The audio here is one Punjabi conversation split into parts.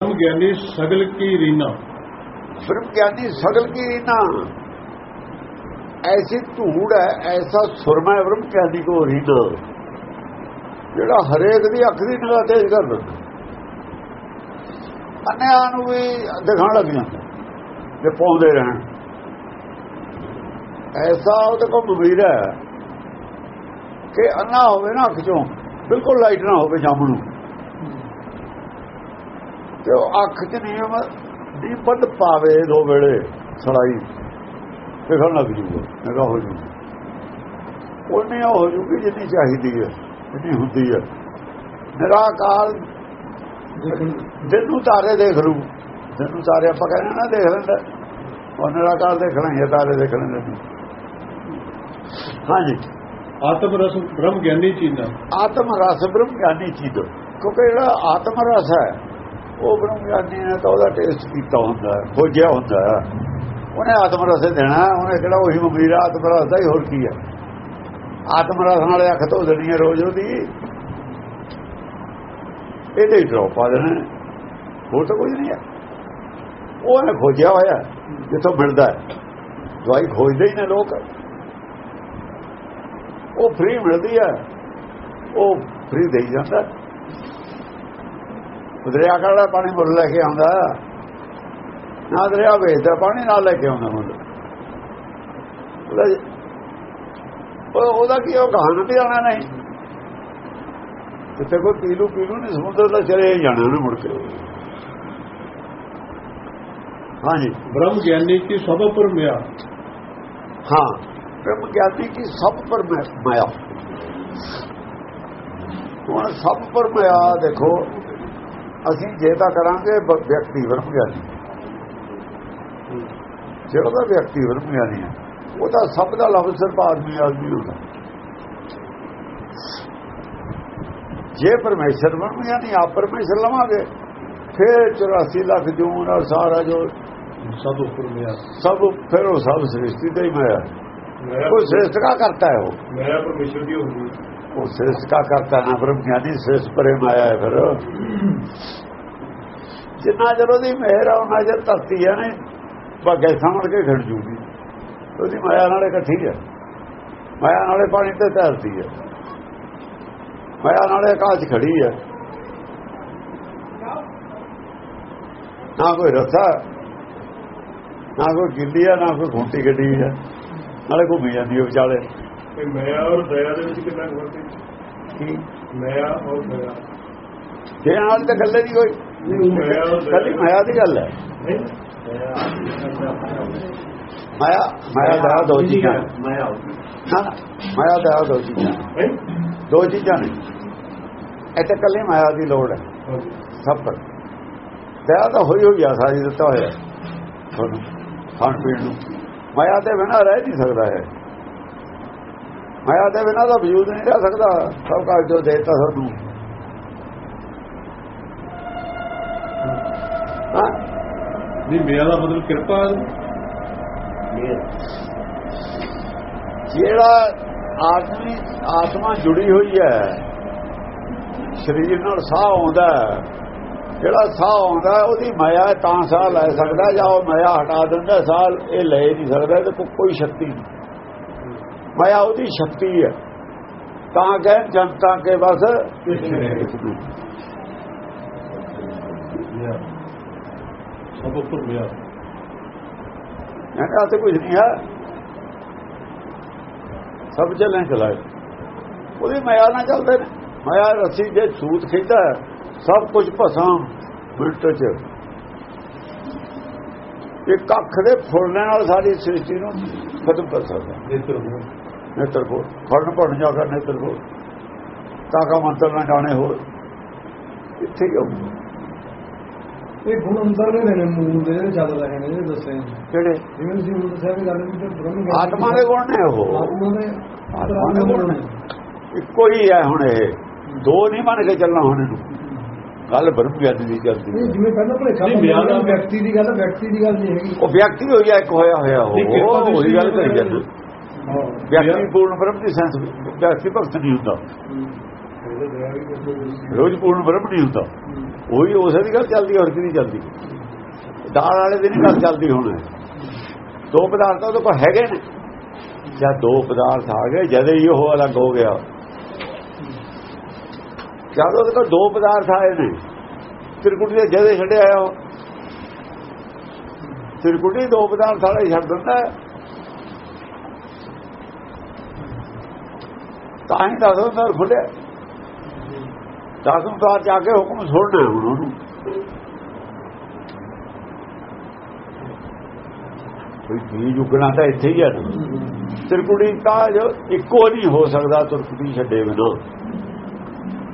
ਬ੍ਰਹਮ ਗਿਆਨੀ ਸਗਲ ਕੀ ਰੀਨਾ ਬ੍ਰਹਮ ਗਿਆਨੀ ਸਗਲ ਕੀ ਰੀਨਾ ਐਸੀ ਧੂੜ ਹੈ ਐਸਾ ਸੁਰਮਾ ਹੈ ਬ੍ਰਹਮ ਗਿਆਨੀ ਕੋ ਰੀਨਾ ਜਿਹੜਾ ਹਰੇਕ ਦੀ ਅੱਖ ਦੀ ਨਿਗਾਹ ਤੇਜ਼ ਕਰ ਦਿੰਦਾ ਅੰਨਿਆਂ ਨੂੰ ਵੀ ਦਿਖਾਣ ਲੱਗ ਜਾਂਦਾ ਜੇ ਪਾਉਂਦੇ ਰਹਿਣ ਐਸਾ ਉਹਦੇ ਕੋਲ ਮਵੀਰ ਹੈ ਕਿ ਅੰਨਾ ਹੋਵੇ ਨਾ ਅੱਖ ਚੋਂ ਬਿਲਕੁਲ ਲਾਈਟ ਨਾ ਹੋਵੇ ਸ਼ਾਮ ਨੂੰ ਤੇ ਉਹ ਅੱਖ 'ਚ ਨਿਯਮ ਦੀ ਬੰਦ ਪਾਵੇ ਦੋ ਵੇਲੇ ਸੜਾਈ। ਦਿਖਣ ਲੱਗ ਜੂਗਾ ਨਿਗਾਹ ਹੋ ਜੂਗੀ। ਉਹਨੇ ਹੋ ਜੂਗੀ ਜਿੰਨੀ ਚਾਹੀਦੀ ਹੈ ਜਿੰਨੀ ਹੁੰਦੀ ਹੈ। ਨਿਰਾਕਾਰ ਦਿਨ ਨੂੰ ਤਾਰੇ ਦੇਖ ਲੂ ਦਿਨ ਨੂੰ ਤਾਰੇ ਆਪਾਂ ਕਹਿੰਦੇ ਨਾ ਦੇਖ ਲੈਂਦਾ। ਉਹ ਨਿਰਾਕਾਰ ਦੇਖਣਾ ਹੈ ਤਾਰੇ ਦੇਖ ਲੈਂਦੇ ਹਾਂਜੀ। ਆਤਮ ਰਸ ਬ੍ਰਹਮ ਗਿਆਨੀ ਚੀਨਾ ਆਤਮ ਰਸ ਬ੍ਰਹਮ ਗਿਆਨੀ ਚੀਜ਼। ਕਿਉਂਕਿ ਜਿਹੜਾ ਆਤਮ ਰਸ ਹੈ ਉਹ ਬ੍ਰਹਮ ਗਿਆਨੀ ਨੇ ਤਾਂ ਉਹਦਾ ਟੇਸਟ ਕੀਤਾ ਹੁੰਦਾ, ਖੋਜਿਆ ਹੁੰਦਾ ਉਹਨੇ ਆਤਮ ਰਸ ਦੇਣਾ, ਉਹਨੇ ਕਿਹੜਾ ਉਹੀ ਮਮੀਰ ਆਤਮ ਰਸ ਦਾ ਹੀ ਹੋਰ ਕੀ ਹੈ ਆਤਮ ਰਸ ਨਾਲੇ ਅੱਖ ਧੋ ਦੇਣੀ ਹੈ ਰੋਜ਼ ਉਹਦੀ। ਇਹਦੇ ਹੀ ਡ੍ਰੌਪ ਪਾ ਦੇਣਾ। ਹੋਰ ਤਾਂ ਕੁਝ ਨਹੀਂ ਹੈ ਉਹਨੇ ਖੋਜਿਆ ਹੋਇਆ, ਜਿੱਥੋਂ ਮਿਲਦਾ ਦਵਾਈ ਖੋਜਦੇ ਹੀ ਨੇ ਲੋਕ। ਉਹ ਫ੍ਰੀ ਮਿਲਦੀ ਹੈ। ਉਹ ਫ੍ਰੀ ਦੇਈ ਜਾਂਦਾ। ਦਰਿਆ ਕਾੜਾ ਪਾਣੀ ਮੁੱਲ ਲੈ ਕੇ ਆਉਂਦਾ? ਨਾ ਦਰਿਆ ਵੇਚਦਾ ਪਾਣੀ ਨਾਲ ਲੈ ਕੇ ਆਉਂਦਾ ਮੁੱਲ। ਉਹਦਾ ਕੀ ਉਹ ਕਹਾਣ ਤੇ ਆਣਾ ਨਹੀਂ। ਜਿੱਥੇ ਕੋਈ ਪੀਲੂ ਪੀਲੂ ਨਹੀਂ ਸਮੁੰਦਰ ਦਾ ਚਲੇ ਜਾਣਾ ਨਾ ਮੁੜ ਕੇ। ਹਾਂਜੀ। ਬ੍ਰਹਮ ਗਿਆਨੀ ਕੀ ਸਭ ਪਰ ਮਿਆ। ਹਾਂ। ਬ੍ਰਹਮ ਗਿਆਨੀ ਕੀ ਸਭ ਪਰ ਮਾਇਆ ਹੁਣ ਸਭ ਪਰ ਮਾਇਆ ਦੇਖੋ। ਅਸੀਂ ਜੇ ਤਾਂ ਕਰਾਂਗੇ ਵਿਅਕਤੀ ਬ੍ਰਹਮ ਗਿਆਨੀ ਜਿਹੜਾ ਦਾ ਵਿਅਕਤੀ ਬ੍ਰਹਮ ਗਿਆਨੀ ਹੈ ਉਹ ਤਾਂ ਸਭ ਦਾ ਲਫ਼ਜ਼ ਸਿਰਫ ਆਦਮੀ ਆਦਮੀ ਹੁੰਦਾ। ਜੇ ਪਰਮੇਸ਼ਰ ਬ੍ਰਹਮ ਗਿਆਨੀ ਆਪ ਪਰਮੇਸ਼ਰ ਲਵਾਂਗੇ। ਫਿਰ 84 ਲੱਖ ਜੂਨ ਔਰ ਸਾਰਾ ਜੋ ਸਭ ਉੱਪਰ ਮਿਆ ਸਭ ਫਿਰ ਉਹ ਸਭ ਸ੍ਰਿਸ਼ਟੀ ਤੇ ਹੀ ਮਾਇਆ ਉਹ ਸ੍ਰਿਸ਼ਟ ਕਰਤਾ ਹੈ ਉਹ? ਮੇਰਾ ਪਰਮੇਸ਼ਰ ਦੀ ਹੁੰਦੀ ਉਹ ਸ੍ਰਿਸ਼ਟ ਕਾ ਕਰਤਾ ਨਾ ਬ੍ਰਹਮ ਗਿਆਨੀ ਸਿਰਸ ਪਰੇ ਮਾਇਆ ਹੈ ਫਿਰ। ਜਿੰਨਾ ਜਦੋਂ ਉਹਦੀ ਮਿਹਰ ਆ, ਉਹਨਾਂ ਜਦ ਧਰਤੀ ਹੈ ਨੇ ਭਾਗੇ ਸਾਹਮਣ ਕੇ ਖੜ ਜੂਗੀ। ਉਹਦੀ ਮਾਇਆ ਨਾਲ ਇਕੱਠੀ ਹੈ ਮਾਇਆ ਨਾਲੇ ਪਾਣੀ ਤੇ ਧਰਤੀ ਹੈ ਮਾਇਆ ਨਾਲੇ ਆਕਾਸ਼ ਖੜੀ ਹੈ ਨਾ ਕੋਈ ਰਸਾ ਨਾ ਕੋਈ ਗਿੱਲੀ ਆ, ਨਾ ਕੋਈ ਖੁੰਟੀ ਗੱਡੀ ਹੈ ਨਾਲੇ ਘੁੰਮੀ ਜਾਂਦੀ ਉਹ ਵਿਚਾਲੇ। ਤੇ ਮਾਇਆ ਔਰ ਦਇਆ ਦੇ ਵਿੱਚ ਕਿੰਨਾ ਫ਼ਰਕ ਹੈ? ਕੀ ਮਾਇਆ ਔਰ ਦਇਆ। ਜੇ ਨਾਲ ਤਾਂ ਗੱਲੇ ਦੀ ਕੋਈ ਕੱਲੀ ਮਾਇਆ ਦੀ ਗੱਲ ਹੈ। ਨਹੀਂ ਮਾਇਆ ਮਾਇਆ ਦਾ ਦੋ ਚੀਜ਼ਾਂ। ਮਾਇਆ ਨਾ, ਮਾਇਆ ਦਾ ਦੋ ਚੀਜ਼ਾਂ। ਹੈ ਦੋ ਚੀਜ਼ਾਂ ਨੇ। ਇੱਥੇ ਕੱਲੀ ਮਾਇਆ ਦੀ ਲੋੜ ਹੈ। ਸਭ ਪਰ। ਦਇਆ ਤਾਂ ਹੋਈ ਹੋਈ ਆ ਸਾਰੀ ਦਿੱਤਾ ਹੋਇਆ। ਤੁਹਾਨੂੰ ਖਾਣ ਪੀਣ ਨੂੰ। ਮਾਇਆ ਦੇ ਬਿਨਾਂ ਰਹਿ ਨਹੀਂ ਸਕਦਾ ਹੈ ਮਾਇਆ ਦੇ ਬਿਨਾਂ ਤਾਂ ਵਜੂਦ ਨਹੀਂ ਰਹਿ ਸਕਦਾ। ਸਭ ਕਾ ਜੋ ਦੇਤਾ ਸਾਨੂੰ ਹਾਂ। ਨਹੀਂ ਮੇਰਾ ਦਾ ਮਤਲਬ ਕਿਰਪਾ ਜਿਹੜਾ ਆਦਮੀ ਆਤਮਾ ਜੁੜੀ ਹੋਈ ਹੈ ਸਰੀਰ ਨਾਲ ਸਾਹ ਆਉਂਦਾ ਜਿਹੜਾ ਸਾਹ ਆਉਂਦਾ ਉਹਦੀ ਮਾਇਆ ਤਾਂ ਸਾਹ ਲੈ ਸਕਦਾ ਜਾਂ ਉਹ ਮਾਇਆ ਹਟਾ ਦਿੰਦਾ ਸਾਹ ਇਹ ਲੈ ਨਹੀਂ ਸਕਦਾ ਤੇ ਕੋਈ ਸ਼ਕਤੀ ਨਹੀਂ। ਮਾਇਆ ਉਹਦੀ ਸ਼ਕਤੀ ਹੈ। ਤਾਂ ਕਹਿ ਜਨਤਾ ਕੇ ਬਸ ਸਭ ਉੱਪਰ ਮਿਆ ਇਹਨਾਂ ਤੇ ਕੁਝ ਨਹੀਂ ਹੈ ਸਭ ਚੱਲੇ ਚਲਾਏ ਉਹਦੀ ਮਾਇਆ ਨਾਲ ਚੱਲਦੇ ਨੇ। ਮਾਇਆ ਰੱਸੀ ਦੇ ਸੂਤ ਖਿੱਚਦਾ ਸਭ ਕੁਝ ਭਸਾਂ ਮਿੰਟ ਚ। ਇੱਕ ਅੱਖ ਦੇ ਫੁੱਲਣ ਨਾਲ ਸਾਰੀ ਸ੍ਰਿਸ਼ਟੀ ਨੂੰ ਖਤਮ ਕਰ ਸਕਦਾ। ਨੇਤਰ ਹੋ ਨੇਤਰ ਕੋ ਫੜਨ ਪੜਨ ਜਾ ਕਰ ਨੇਤਰ ਕੋ ਕਾਕਾ ਮੰਤਰ ਨਾ ਜਾਣੇ ਹੋਰ। ਇੱਥੇ ਹੀ ਹੋਊ। ਇਹ ਗੁਣ ਅੰਦਰ ਦੇ ਨੇ ਮੂਲ ਦੇ ਜਿਹੜੇ ਚੱਲ ਰਹੇ ਨੇ ਜਿਹੜੇ ਦੱਸੇ। ਕਿਹੜੇ ਜਿਵੇਂ ਤੁਸੀਂ ਹੁਣ ਦੱਸਿਆ ਵੀ ਗੱਲ ਵੀ ਤੇ ਬ੍ਰਹਮ ਗਿਆਨ ਆਤਮਾ ਦੇ ਗੁਣ ਨੇ ਉਹ। ਆਤਮਾ ਦੇ ਆਤਮਾ ਦੇ ਗੁਣ ਨੇ। ਇੱਕੋ ਹੀ ਹੈ ਹੁਣ ਇਹ। ਦੋ ਨਹੀਂ ਮੰਨ ਕੇ ਚੱਲਣਾ ਹੁਣ ਇਹਨੂੰ। ਗੱਲ ਬਰਮ ਗਿਆਨੀ ਦੀ ਚੱਲਦੀ ਨਹੀਂ ਜਿਵੇਂ ਪਹਿਲਾਂ ਭਲੇਖਾ ਨਹੀਂ, ਬਿਆਨ ਦਾ- ਵਿਅਕਤੀ ਦੀ ਗੱਲ ਵਿਅਕਤੀ ਦੀ ਗੱਲ ਨਹੀਂ ਹੈਗੀ। ਉਹ ਵਿਅਕਤੀ ਹੋਈ ਹੈ ਇੱਕ ਹੋਇਆ ਹੋਇਆ। ਉਹ ਉਹੀ ਗੱਲ ਕਰੀ ਜਾਂਦੇ। ਵਿਅਕਤੀ ਪੂਰਨ ਬ੍ਰਹਮ ਦੀ ਸੈਂਸ ਵਿਅਕਤੀ ਭਗਤ ਨਹੀਂ ਹੁੰਦਾ। ਰੋਜ਼ ਪੂਰਨ ਬ੍ਰਹਮ ਨਹੀਂ ਹੁੰਦਾ। ਉਹੀ ਉਸੇ ਦੀ ਗੱਲ ਚੱਲਦੀ ਹੋਰ ਕਿਹਦੀ ਚੱਲਦੀ? ਦਾਲ ਵਾਲੇ ਦੀ ਨਹੀਂ ਗੱਲ ਚੱਲਦੀ ਹੁਣ। ਦੋ ਪਦਾਰਥ ਉਹਦੇ ਕੋਲ ਹੈਗੇ ਨੇ। ਜਦ ਦੋ ਪਦਾਰਥ ਆ ਗਏ, ਜਦ ਹੀ ਉਹ ਅਲੱਗ ਹੋ ਗਿਆ। ਜਦ ਉਹਦੇ ਕੋਲ ਦੋ ਪਦਾਰਥ ਆਏ ਨੇ। ਤਿਰਕੁਟੀ ਦੇ ਜਦੇ ਛੱਡਿਆ ਆਇਆ ਉਹ। ਤਿਰਕੁਟੀ ਦੋ ਪਦਾਰਥ ਵਾਲੇ ਛੱਡ ਦਿੰਦਾ ਹੈ। ਤਾਂ ਹੀ ਦਸ ਅੰਦਰ ਖੁੱਲਿਆ ਦਸ ਤਾਂ ਜਾ ਕੇ ਹੁਕਮ ਸੁਣਨਾ ਹੁਣ ਉਹਨੂੰ। ਕੋਈ ਬੀਜ ਉਗਣਾ ਤਾਂ ਇੱਥੇ ਹੀ ਹੈ ਤਿਰਕੁੜੀ ਤਾਂ ਇੱਕੋ ਨਹੀਂ ਹੋ ਸਕਦਾ ਤੁਰਕੁੜੀ ਛੱਡੇ ਬਿਨਾ।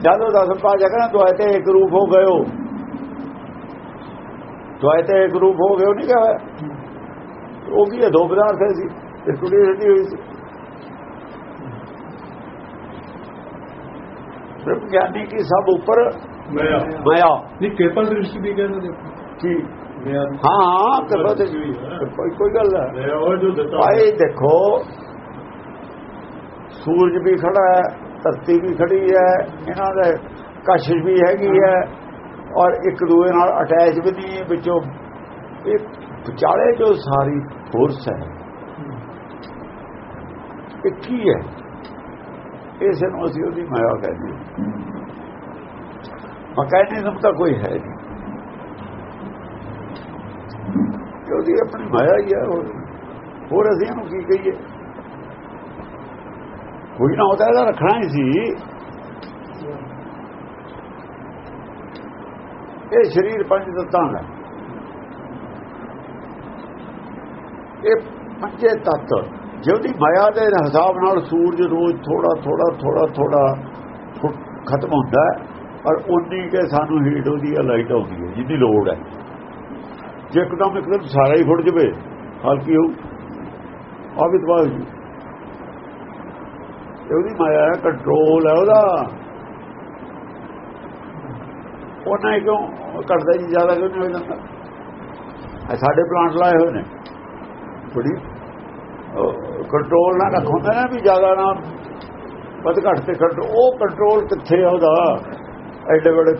ਜਦੋਂ ਦਸ, ਪਾ ਜਗਣਾ ਦੁਆਏ ਤੇ ਇੱਕ ਰੂਪ ਹੋ ਗਇਓ ਦੁਆਏ ਤੇ ਇੱਕ ਰੂਪ ਹੋ ਗਇਓ ਨਹੀਂ ਕਹਾਂ ਉਹ ਵੀ ਇਹ ਦੋ ਪਦਾਰਥ ਹੈ ਸੀ, ਤਿਰਕੁੜੀ ਛੱਡੀ ਹੋਈ ਸੀ। ਬ੍ਰਹਮ ਗਿਆਨੀ ਕੀ ਸਭ ਉੱਪਰ ਮੈਂ ਮਾਇਆ। ਨਹੀਂ ਕਿਰਪਾ ਦ੍ਰਿਸ਼ਟੀ ਵੀ ਕਹਿੰਦੇ ਦੇਖੋ ਕੀ ਮੈਂ ਹਾਂ ਹਾਂ ਕਿਰਪਾ ਤੇ ਕੋਈ ਕੋਈ ਗੱਲ ਹੈ। ਮੈਂ ਉਹ ਜੋ ਦਿੱਤਾ। ਭਾਈ ਦੇਖੋ ਸੂਰਜ ਵੀ ਖੜਾ ਹੈ ਧਰਤੀ ਵੀ ਖੜੀ ਹੈ ਇਹਨਾਂ ਦੇ ਕਸ਼ਿਸ਼ ਵੀ ਹੈਗੀ ਹੈ ਔਰ ਇੱਕ ਦੂਏ ਨਾਲ ਅਟੈਚ ਵੀ ਨਹੀਂ ਵਿੱਚੋਂ। ਇਹ ਵਿਚਾਲੇ ਜੋ ਸਾਰੀ ਫੋਰਸ ਹੈ। ਇਹ ਕੀ ਹੈ? ਇਸ ਨੂੰ ਅਸੀਂ ਉਹਦੀ ਮਾਇਆ ਕਹਿੰਦੇ ਹਾਂ। ਮਕੈਨਿਜ਼ਮ ਤਾਂ ਕੋਈ ਹੈ ਨਹੀਂ। ਉਹਦੀ ਆਪਣੀ ਮਾਇਆ ਹੀ ਹੈ ਹੋਰ। ਹੋਰ ਅਸੀਂ ਇਹਨੂੰ ਕੀ ਕਹੀਏ? ਕੋਈ ਨਾ ਉਹਦਾ ਇਹਦਾ ਰੱਖਣਾ ਹੀ ਸੀ। ਇਹ ਸਰੀਰ ਪੰਜ ਤੱਤਾਂ ਦਾ। ਇਹ ਪੰਜੇ ਤੱਤ। ਜਿਹਦੀ ਮਾਇਆ ਦੇ ਹਿਸਾਬ ਨਾਲ ਸੂਰਜ ਰੋਜ਼ ਥੋੜਾ ਥੋੜਾ ਥੋੜਾ ਥੋੜਾ ਖਤਮ ਹੁੰਦਾ ਪਰ ਉਨੀ ਕੇ ਸਾਨੂੰ ਹੀਟ ਉਹਦੀ ਲਾਈਟ ਆਉਂਦੀ ਹੈ ਜਿਹਦੀ ਲੋੜ ਹੈ। ਜੇ ਇੱਕਦਮ ਇੱਕਦਮ ਸਾਰਾ ਹੀ ਫੁੱਟ ਜਵੇ ਹਲਕੀ ਹੋ ਆ ਵੀ ਤਬਾਹ ਹੋ ਉਹਦੀ ਮਾਇਆ ਹੈ ਕੰਟਰੋਲ ਹੈ ਉਹਦਾ। ਉਹਨਾਂ ਹੀ ਕਿਉਂ ਘਟਦਾ ਜੀ, ਜ਼ਿਆਦਾ ਕਿਉਂ ਨਹੀਂ ਹੋ ਜਾਂਦਾ? ਸਾਡੇ ਪਲਾਂਟ ਲਾਏ ਹੋਏ ਨੇ। ਬੜੀ ਕੰਟਰੋਲ ਨਾਲ ਰੱਖੋਂਦਾ ਨਾ ਵੀ ਜ਼ਿਆਦਾ ਨਾ ਵੱਧ ਘੱਟ ਤੇ ਕੰਟਰੋਲ ਉਹ ਕੰਟਰੋਲ ਕਿੱਥੇ ਆ ਉਹਦਾ? ਐਡੇ ਬੜੇ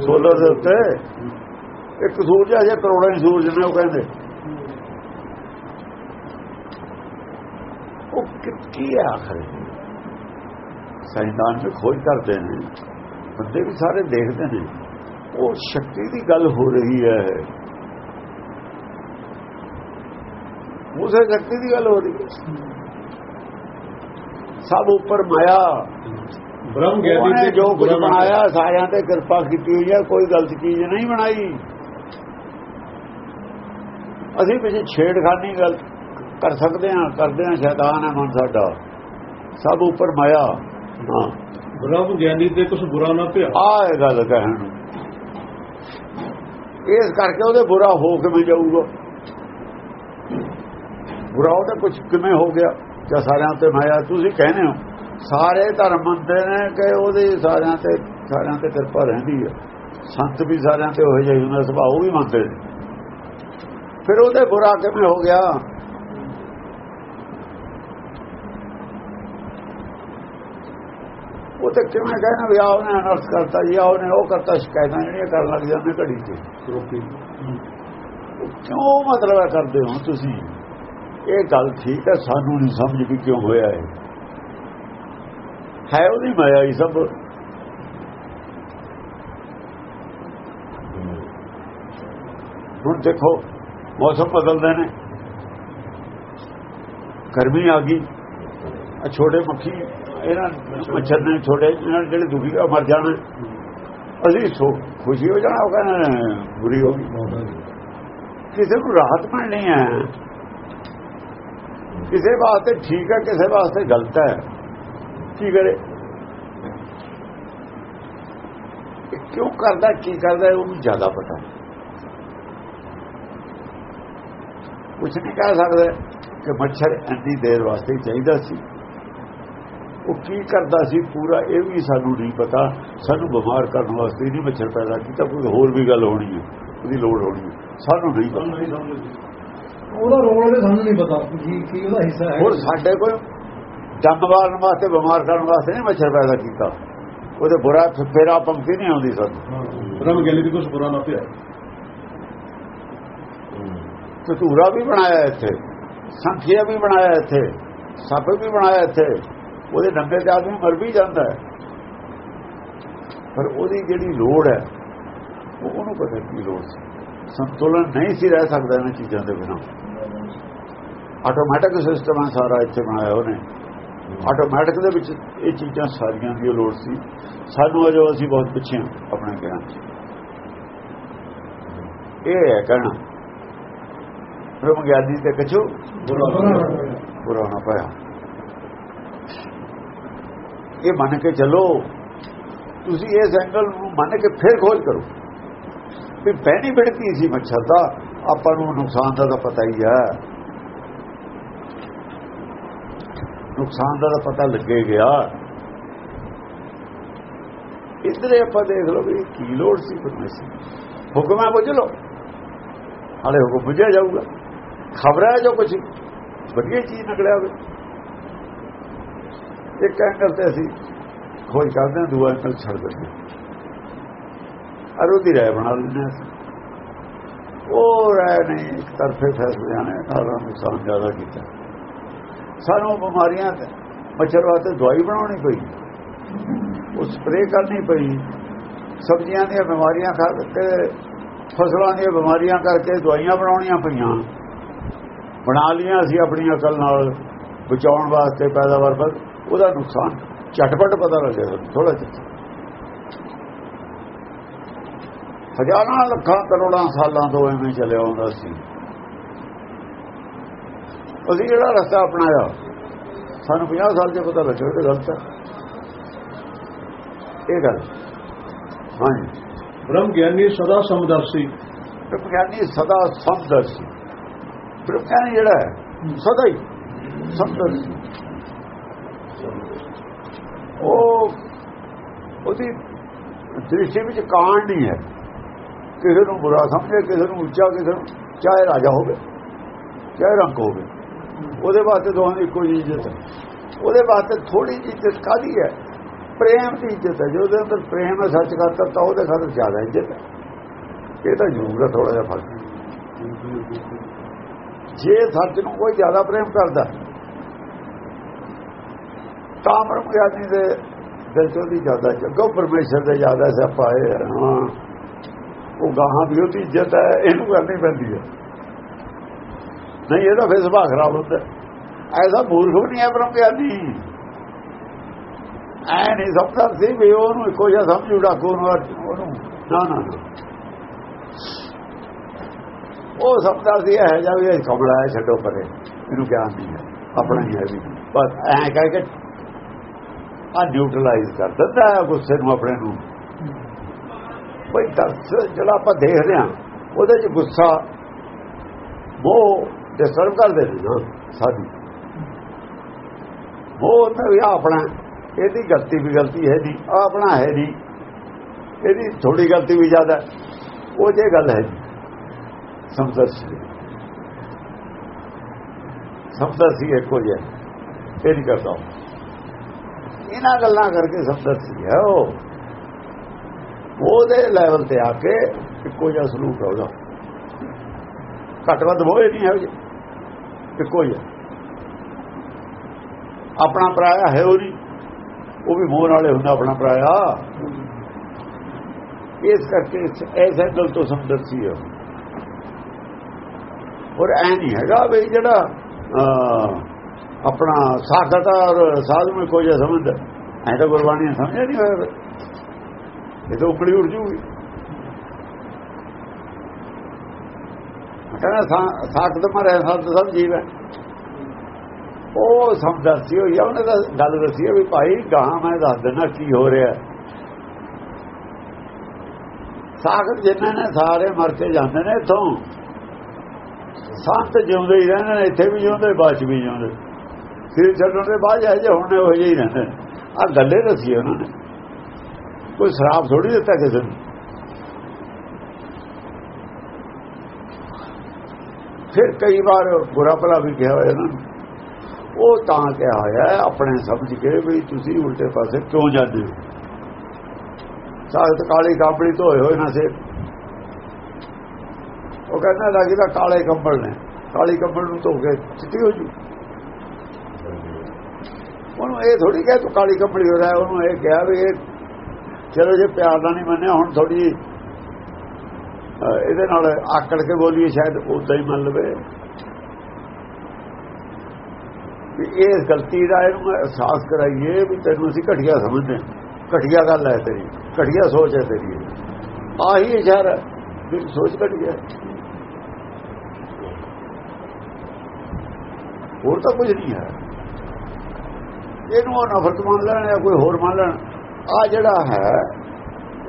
ਸੋਲਰ ਦੇ ਉੱਤੇ। ਇੱਕ ਸੂਰਜ ਆ, ਜੇ ਕਰੋੜਾਂ ਹੀ ਸੂਰਜ ਨੇ ਉਹ ਕਹਿੰਦੇ। ਉਹ ਕੀ ਹੈ ਆਖਰ? ਸਾਇੰਸਦਾਨ ਵੀ ਖੋਜ ਕਰਦੇ ਨੇ। ਬੰਦੇ ਵੀ ਸਾਰੇ ਦੇਖਦੇ ਨੇ। ਉਹ ਸ਼ਕਤੀ ਦੀ ਗੱਲ ਹੋ ਰਹੀ ਹੈ। ਉਸੇ ਸ਼ਕਤੀ ਦੀ ਗੱਲ ਹੋ ਰਹੀ ਹੈ। ਸਭ ਉੱਪਰ ਮਾਇਆ। ਬ੍ਰਹਮ ਗਿਆਨੀ ਤੇ ਜੋ ਕੁਝ ਨਾ ਬਣਾਇਆ ਸਾਰਿਆਂ ਤੇ ਕਿਰਪਾ ਕੀਤੀ ਹੋਈ ਹੈ ਕੋਈ ਗਲਤ ਚੀਜ਼ ਨਹੀਂ ਬਣਾਈ। ਅਸੀਂ ਪਿੱਛੇ ਛੇੜਖਾਨੀ ਗੱਲ ਕਰ ਸਕਦੇ ਹਾਂ ਕਰਦੇ ਹਾਂ ਸ਼ੈਤਾਨ ਹੈ ਮਨ ਸਾਡਾ। ਸਭ ਉੱਪਰ ਮਾਇਆ। ਹਾਂ। ਬ੍ਰਹਮ ਗਿਆਨੀ ਤੇ ਕੁਝ ਬੁਰਾ ਨਾ ਪਿਆ ਆ ਇਹ ਗੱਲ ਕਹਿਣ ਨੂੰ। ਇਸ ਕਰਕੇ ਉਹਦੇ ਬੁਰਾ ਹੋ ਕਿਵੇਂ ਜਾਊਗਾ? ਬੁਰਾ ਉਹਦਾ ਕੁਝ ਕਿਵੇਂ ਹੋ ਗਿਆ? ਜਾਂ ਸਾਰਿਆਂ ਤੇ ਮਾਇਆ ਤੁਸੀਂ ਕਹਿੰਦੇ ਹੋ? ਸਾਰੇ ਧਰਮ ਮੰਨਦੇ ਨੇ ਕਿ ਉਹਦੇ ਸਾਰਿਆਂ ਤੇ ਸਾਰਿਆਂ ਤੇ ਕਿਰਪਾ ਰਹਿੰਦੀ ਹੈ। ਸੰਤ ਵੀ ਸਾਰਿਆਂ ਤੇ ਹੋਏ ਜਾਈ ਉਹਨਾਂ ਸੁਭਾਅ ਉਹ ਵੀ ਮੰਨਦੇ ਨੇ। ਫਿਰ ਉਹਦੇ ਬੁਰਾ ਕਿਵੇਂ ਹੋ ਗਿਆ? ਉਹ ਤੇ ਕਿਵੇਂ ਕਹਿਣਾ ਵੀ ਆ ਉਹਨੇ ਅਨਰਥ ਕਰਤਾ ਜੀ ਆ ਉਹਨੇ ਉਹ ਕਰਤਾ ਸ਼ਿਕਾਇਤਾਂ ਜਿਹੜੀਆਂ ਕਰਨ ਲੱਗ ਜਾਂਦੇ ਘੜੀ ਤੇ। ਕਿਉਂ ਮਤਲਬ ਕਰਦੇ ਹੋ ਤੁਸੀਂ? ਇਹ ਗੱਲ ਠੀਕ ਹੈ ਸਾਨੂੰ ਨਹੀਂ ਸਮਝ ਵੀ ਕਿਉਂ ਹੋਇਆ ਹੈ ਹੈ ਉਹਦੀ ਮਾਇਆ ਹੀ ਸਭ। ਹੁਣ ਦੇਖੋ ਮੌਸਮ ਬਦਲਦੇ ਨੇ। ਗਰਮੀ ਆ ਗਈ। ਆ ਛੋਟੇ ਮੱਖੀ ਇਹਨਾਂ ਮੱਛਰ ਨੇ ਛੋਟੇ ਇਹਨਾਂ ਜਿਹੜੇ ਦੁਖੀ ਆ ਮਰ ਜਾਣਾ। ਅਸੀਂ ਸੋ ਖੁਸ਼ੀ ਹੋ ਜਾਣਾ ਉਹ ਕਹਿੰਦੇ ਬੁਰੀ ਹੋ ਗਈ। ਕਿਸੇ ਨੂੰ ਰਾਹਤ ਮਿਲਣੀ ਹੈ। ਕਿਸੇ ਵਾਸਤੇ ਠੀਕ ਹੈ, ਕਿਸੇ ਵਾਸਤੇ ਗਲਤ ਹੈ। ਕੀ ਕਰੇ? ਕਿਉਂ ਕਰਦਾ, ਕੀ ਕਰਦਾ, ਉਹਨੂੰ ਜ਼ਿਆਦਾ ਪਤਾ। ਕੁਝ ਨਹੀਂ ਕਹਿ ਸਕਦਾ ਕਿ ਮੱਛਰ ਇੰਨੀ ਦੇਰ ਵਾਸਤੇ ਚਾਹੀਦਾ ਸੀ। ਉਹ ਕੀ ਕਰਦਾ ਸੀ ਪੂਰਾ, ਇਹ ਵੀ ਸਾਨੂੰ ਨਹੀਂ ਪਤਾ। ਸਾਨੂੰ ਬਿਮਾਰ ਕਰਨ ਵਾਸਤੇ ਨਹੀਂ ਮੱਛਰ ਪੈਦਾ ਕੀਤਾ, ਕੋਈ ਹੋਰ ਵੀ ਗੱਲ ਹੋਣੀ ਹੈ, ਉਹਦੀ ਲੋੜ ਹੋਣੀ ਹੈ। ਸਾਨੂੰ ਨਹੀਂ ਪਤਾ। ਉਹਦਾ ਰੋਲ ਉਹਦੇ ਸਾਨੂੰ ਨਹੀਂ ਪਤਾ ਕੀ ਕੀ ਉਹਦਾ ਹਿੱਸਾ ਹੈ। ਹੋਰ ਸਾਡੇ ਕੋਲ ਡੰਗ ਮਾਰਨ ਵਾਸਤੇ ਬਿਮਾਰ ਕਰਨ ਵਾਸਤੇ ਨਹੀਂ ਮੱਛਰ ਪੈਦਾ ਕੀਤਾ। ਉਹਦੇ ਬੁਰਾ ਫੇਰਾ ਪੰਕਤੀ ਨਹੀਂ ਆਉਂਦੀ ਸਾਨੂੰ। ਬ੍ਰਹਮ ਗਿਆਨੀ ਦੀ ਕੁਝ ਬੁਰਾ ਨਾ ਪਿਆ। ਤੇ ਧੂਰਾ ਵੀ ਬਣਾਇਆ ਇੱਥੇ ਸੰਖਿਆ ਵੀ ਬਣਾਇਆ ਇੱਥੇ ਸੱਪ ਵੀ ਬਣਾਇਆ ਇੱਥੇ। ਉਹਦੇ ਨੰਗੇ ਤੇ ਆਦਮੀ ਮਰ ਵੀ ਜਾਂਦਾ ਹੈ। ਪਰ ਉਹਦੀ ਜਿਹੜੀ ਲੋੜ ਹੈ ਉਹ ਉਹਨੂੰ ਪਤਾ ਕੀ ਲੋੜ ਸੀ? ਸੰਤੁਲਨ ਨਹੀਂ ਸੀ ਰਹਿ ਸਕਦਾ ਇਹਨਾਂ ਚੀਜ਼ਾਂ ਦੇ ਬਿਨਾਂ। ਆਟੋਮੈਟਿਕ ਸਿਸਟਮ ਹੈ ਸਾਰਾ ਇੱਥੇ ਬਣਾਇਆ ਉਹਨੇ। ਆਟੋਮੈਟਿਕ ਦੇ ਵਿੱਚ ਇਹ ਚੀਜ਼ਾਂ ਸਾਰੀਆਂ ਦੀ ਲੋੜ ਸੀ। ਸਾਨੂੰ ਅਜੋ ਅਸੀਂ ਬਹੁਤ ਪਿੱਛੇ ਆਪਣੇ ਗਿਆਨ 'ਚ। ਇਹ ਹੈ ਕਹਿਣਾ। ਬ੍ਰਹਮ ਗਿਆਨੀ ਤੇ ਕਛੂ? ਬੁਰਾ ਨਾ ਪਾਇਆ। ਇਹ ਮੰਨ ਕੇ ਚੱਲੋ, ਤੁਸੀਂ ਇਸ ਐਂਗਲ ਨੂੰ ਮੰਨ ਕੇ ਫਿਰ ਖੋਜ ਕਰੋ। ਵੀ ਬੈਨੀਫਿਟ ਕੀ ਸੀ ਮੱਛਰ ਦਾ? ਆਪਾਂ ਨੂੰ ਨੁਕਸਾਨ ਦਾ ਤਾਂ ਪਤਾ ਹੀ ਹੈ। ਨੁਕਸਾਨ ਦਾ ਤਾਂ ਪਤਾ ਲੱਗੇ ਗਿਆ। ਇਧਰੇ ਆਪਾਂ ਦੇਖ ਲਓ ਵੀ ਕੀ ਲੋੜ ਸੀ ਪਰਮੇਸ਼ਰ ਹੁਕਮ ਹੈ ਬੁੱਝ ਲਓ। ਹਾਲੇ ਹੁਕਮ ਬੁੱਝਿਆ ਜਾਊਗਾ। ਖਬਰ ਹੈ ਜੋ ਕੁਝ ਵਧੀਆ ਚੀਜ਼ ਨਿਕਲਿਆ ਹੋਵੇ। ਇੱਕ ਐਂਗਲ ਤੇ ਅਸੀਂ ਖੋਜ ਕਰਦੇ ਹਾਂ, ਦੂਆ ਐਂਗਲ ਛੱਡ ਦਿੰਦੇ ਹਾਂ। ਅਰ ਉਹਦੀ ਰਾਏ ਬਣਾ ਲੈਂਦੇ ਹਾਂ ਉਹ ਰਾਏ ਨੇ ਇੱਕ ਤਰਫੇ ਫੈਸਲਿਆਂ ਨੇ ਸਾਰਾ ਨੁਕਸਾਨ ਜ਼ਿਆਦਾ ਕੀਤਾ। ਸਾਨੂੰ ਬਿਮਾਰੀਆਂ ਮੱਛਰ ਵਾਸਤੇ ਦਵਾਈ ਬਣਾਉਣੀ ਪਈ। ਉਹ ਸਪਰੇਅ ਕਰਨੀ ਪਈ। ਸਬਜ਼ੀਆਂ ਦੀਆਂ ਬਿਮਾਰੀਆਂ ਖਾ ਕੇ, ਫਸਲਾਂ ਦੀਆਂ ਬਿਮਾਰੀਆਂ ਕਰਕੇ ਦਵਾਈਆਂ ਬਣਾਉਣੀਆਂ ਪਈਆਂ। ਬਣਾ ਲੀਆਂ ਅਸੀਂ ਆਪਣੀ ਅਕਲ ਨਾਲ, ਬਚਾਉਣ ਵਾਸਤੇ ਪੈਦਾਵਾਰ ਪਰ ਉਹਦਾ ਨੁਕਸਾਨ ਝਟਪਟ ਪਤਾ ਲੱਗਿਆ ਥੋੜਾ ਜਿਹਾ। ਹਜ਼ਾਰਾਂ ਲੱਖਾਂ ਕਰੋੜਾਂ ਸਾਲਾਂ ਤੋਂ ਐਵੇਂ ਚੱਲਿਆ ਆਉਂਦਾ ਸੀ। ਅਸੀਂ ਜਿਹੜਾ ਰਸਤਾ ਅਪਣਾਇਆ ਸਾਨੂੰ 50 ਸਾਲ ਦੇ ਪਤਾ ਲੱਗਿਆ ਕਿ ਗਲਤ ਹੈ ਇਹ ਗੱਲ। ਹਾਂਜੀ। ਬ੍ਰਹਮ ਗਿਆਨੀ ਸਦਾ ਸਮਦਰਸ਼ੀ ਵਿਗਿਆਨੀ ਸਦਾ ਸਮਦਰਸ਼ੀ ਵਿਗਿਆਨੀ ਜਿਹੜਾ ਹੈ ਸਦਾ ਹੀ ਸਮਦਰਸ਼ੀ ਉਹ ਉਹਦੀ ਦ੍ਰਿਸ਼ਟੀ ਵਿੱਚ ਕਾਣ ਨਹੀਂ ਹੈ। ਕਿਸੇ ਨੂੰ ਬੁਰਾ ਸਮਝੇ, ਕਿਸੇ ਨੂੰ ਉੱਚਾ, ਕਿਸੇ ਨੂੰ ਚਾਹੇ ਰਾਜਾ ਹੋਵੇ, ਚਾਹੇ ਰੰਗ ਹੋਵੇ। ਉਹਦੇ ਵਾਸਤੇ ਦੋਹਾਂ ਦੀ ਇੱਕੋ ਜਿਹੀ ਇੱਜ਼ਤ ਹੈ। ਉਹਦੇ ਵਾਸਤੇ ਥੋੜੀ ਜਿਹੀ ਇੱਜ਼ਤ ਕਾਦੀ ਹੈ? ਪ੍ਰੇਮ ਦੀ ਇੱਜ਼ਤ ਹੈ। ਜੋ ਅੰਦਰ ਪ੍ਰੇਮ ਹੈ ਸੱਚ ਕਰਤਾ ਤਾਂ ਉਹਦੇ ਖਾਤਰ ਜ਼ਿਆਦਾ ਇੱਜ਼ਤ ਹੈ। ਇਹ ਤਾਂ ਜ਼ਰੂਰ ਹੈ ਥੋੜਾ ਜਿਹਾ ਫ਼ਰਕ ਜੇ ਸੱਚ ਨੂੰ ਕੋਈ ਜ਼ਿਆਦਾ ਪ੍ਰੇਮ ਕਰਦਾ ਤਾਂ ਬ੍ਰਹਮ ਗਿਆਨੀ ਦੇ ਦਿਲ ਤੋਂ ਦੀ ਜ਼ਿਆਦਾ ਜੱਗੋ ਪਰਮੇਸ਼ਰ ਦੇ ਜ਼ਿਆਦਾ ਸਿਆਪਾ ਹੈ। ਹਾਂ। ਉਹ ਗਾਹਾਂ ਦੀ ਉਹਦੀ ਇੱਜ਼ਤ ਹੈ, ਇਹਨੂੰ ਕਰਨੀ ਪੈਂਦੀ ਹੈ। ਨਹੀਂ, ਇਹਦਾ ਫਿਰ ਸੁਭਾਅ ਖਰਾਬ ਹੁੰਦਾ ਐਸਾ ਮੂਰਖ ਵੀ ਨਹੀਂ ਹੈ ਬ੍ਰਹਮ ਗਿਆਨੀ ਐ ਨਹੀਂ ਸਮਝਦਾ ਸੀ ਵੀ ਉਹਨੂੰ ਇੱਕੋ ਜਿਹਾ ਸਮਝੂ, ਡਾਕੂ ਉਹਨੂੰ। ਨਾ ਨਾ ਉਹ ਸਮਝਦਾ ਸੀ, ਇਹ ਜਾ ਵੀ ਇਹ ਕਮਲਾ ਹੈ, ਛੱਡੋ ਪਰੇ। ਇਹਨੂੰ ਗਿਆਨ ਨਹੀਂ ਹੈ, ਆਪਣਾ ਹੀ ਹੈ ਵੀ। ਬਸ ਐ ਕਹਿ ਕੇ ਆ ਨਿਊਟਰਲਾਈਜ਼ ਕਰ ਦਿੰਦਾ ਹੈ, ਗੁੱਸੇ ਨੂੰ ਆਪਣੇ ਨੂੰ। ਕੋਈ ਦਰਸ ਜਿਹੜਾ ਆਪਾਂ ਦੇਖਦੇ ਹਾਂ। ਉਹਦੇ ਚ ਗੁੱਸਾ ਉਹ ਡਿਸਟਰਬ ਕਰਦੇ ਨੇ ਨਾ ਸਾਡੀ। ਉਹ ਤਾਂ ਵੀ ਆਪਣਾ, ਇਹਦੀ ਗਲਤੀ ਵੀ ਗਲਤੀ ਹੈ ਨਹੀਂ ਆਪਣਾ ਹੈ ਨਹੀਂ ਇਹਦੀ ਥੋੜੀ ਗਲਤੀ ਵੀ ਜ਼ਿਆਦਾ ਉਹ ਜੇ ਗੱਲ ਹੈ ਸਮਝਦਾ ਸਮਝਦਾ ਸੀ ਇੱਕੋ ਜਿਹਾ, ਇਹ ਨਹੀਂ ਕਰਦਾ। ਇਹਨਾਂ ਗੱਲਾਂ ਕਰਕੇ ਸਮਝਦਾ ਸੀ ਹੈ ਉਹ। ਉਹਦੇ ਲੈਵਲ ਤੇ ਆ ਕੇ ਇੱਕੋ ਜਿਹਾ ਸਲੂਕ ਹੈ ਉਹਦਾ। ਘੱਟ ਵੱਧ ਹੋਏ ਨਹੀਂ ਹੈ ਇੱਕੋ ਜਿਹਾ। ਆਪਣਾ ਪਰਾਇਆ ਹੈ ਉਹ ਨਹੀਂ ਉਹ ਵੀ ਮੋਹਰ ਵਾਲੇ ਹੁੰਦਾ ਆਪਣਾ ਪਰਾਇਆ। ਇਸ ਕਰਕੇ ਇਸ ਐਂਗਲ ਤੋਂ ਸਮਝਦਾ ਹੈ ਔਰ ਐ ਨਹੀਂ ਹੈਗਾ ਵੀ ਜਿਹੜਾ ਆਪਣਾ ਸਾਖਤ ਔਰ ਸਾਧੂ ਨੂੰ ਕੋਈ ਜਿਹਾ ਸਮਝਦਾ। ਐ ਤਾਂ ਗੁਰਬਾਣੀ ਸਮਝਿਆ ਨਹੀਂ ਹੋਇਆ ਇਹ ਤਾਂ ਉਕੜੀ ਉੜ ਜੂਗੀ। ਕਹਿੰਦਾ ਸਾਖਤ ਮਰਿਆ ਸਭ ਸਭ ਜੀਵ ਹੈ। ਉਹ ਸਮਝਦਾ ਹੋਈ ਆ, ਉਹਨੇ ਤਾਂ ਗੱਲ ਦੱਸੀ ਵੀ ਭਾਈ ਗਾਂ ਮੈਂ ਦੱਸ ਦਿੰਦਾ ਕੀ ਹੋ ਰਿਹਾ। ਸਾਖਤ ਜਿੰਨੇ ਨੇ ਸਾਰੇ ਮਰ ਕੇ ਜਾਂਦੇ ਨੇ ਇਥੋਂ। ਸੰਤ ਜਿਉਂਦੇ ਹੀ ਰਹਿੰਦੇ ਨੇ, ਇੱਥੇ ਵੀ ਜਿਉਂਦੇ, ਬਾਅਦ ਚ ਵੀ ਜਿਉਂਦੇ। ਫਿਰ ਛੱਡਣ ਦੇ ਬਾਅਦ ਇਹ ਜੇ ਹੁਣ ਉਹ ਜਿਹੇ ਹੀ ਰਹਿੰਦੇ ਆ ਗੱਲੇ ਦੱਸੀ ਉਹਨਾਂ ਨੇ। ਕੋਈ ਸ਼ਰਾਬ ਥੋੜੀ ਦਿੱਤਾ ਕਿਸੇ ਨੂੰ? ਫਿਰ ਕਈ ਵਾਰ ਬੁਰਾ ਭਲਾ ਵੀ ਕਿਹਾ ਹੋਇਆ ਇਹਨਾਂ ਨੂੰ। ਉਹ ਤਾਂ ਕਿਹਾ ਹੋਇਆ ਆਪਣੇ ਸਮਝ ਕੇ ਵੀ ਤੁਸੀਂ ਉਲਟੇ ਪਾਸੇ ਕਿਉਂ ਜਾਂਦੇ ਹੋ? ਸਾਖਤ ਕਾਲੀ ਕਾਪੜੀ ਧੋਏ ਹੋਏ ਨਾ ਸੇ ਉਹ ਕਹਿੰਦਾ ਲੱਗਦਾ ਕਾਲੇ ਕੰਬਲ ਨੇ। ਕਾਲੀ ਕੰਬਲ ਨੂੰ ਧੋ ਕੇ ਚਿੱਟੀ ਹੋ ਜੂ। ਉਹਨੂੰ ਇਹ ਥੋੜੀ ਕਹਿ ਤੂੰ ਕਾਲੀ ਕੰਬਲੀ ਹੋ ਰਿਹਾ ਉਹਨੂੰ ਇਹ ਕਿਹਾ ਵੀ ਇਹ ਚਲੋ ਜੇ ਪਿਆਰ ਨਾਲ ਨਹੀਂ ਮੰਨਿਆ, ਹੁਣ ਥੋੜੀ ਇਹਦੇ ਨਾਲ ਆਕੜ ਕੇ ਬੋਲੀਏ, ਸ਼ਾਇਦ ਉਦਾਂ ਹੀ ਮੰਨ ਲਵੇ। ਵੀ ਇਹ ਗਲਤੀ ਦਾ ਇਹਨੂੰ ਅਹਿਸਾਸ ਕਰਾਈਏ ਵੀ ਤੈਨੂੰ ਅਸੀਂ ਘਟੀਆ ਸਮਝਦੇ ਘਟੀਆ ਗੱਲ ਹੈ ਤੇਰੀ, ਘਟੀਆ ਸੋਚ ਹੈ ਤੇਰੀ। ਆਹੀ ਇਸ਼ਾਰਾ ਵੀ ਸੋਚ ਘਟੀਆ। ਹੋਰ ਤਾਂ ਕੁਝ ਨਹੀਂ ਹੈ। ਇਹਨੂੰ ਉਹ ਨਫ਼ਰਤ ਮੰਨ ਲੈਣ ਜਾਂ ਕੋਈ ਹੋਰ ਮੰਨ ਲੈਣ। ਆ ਜਿਹੜਾ ਹੈ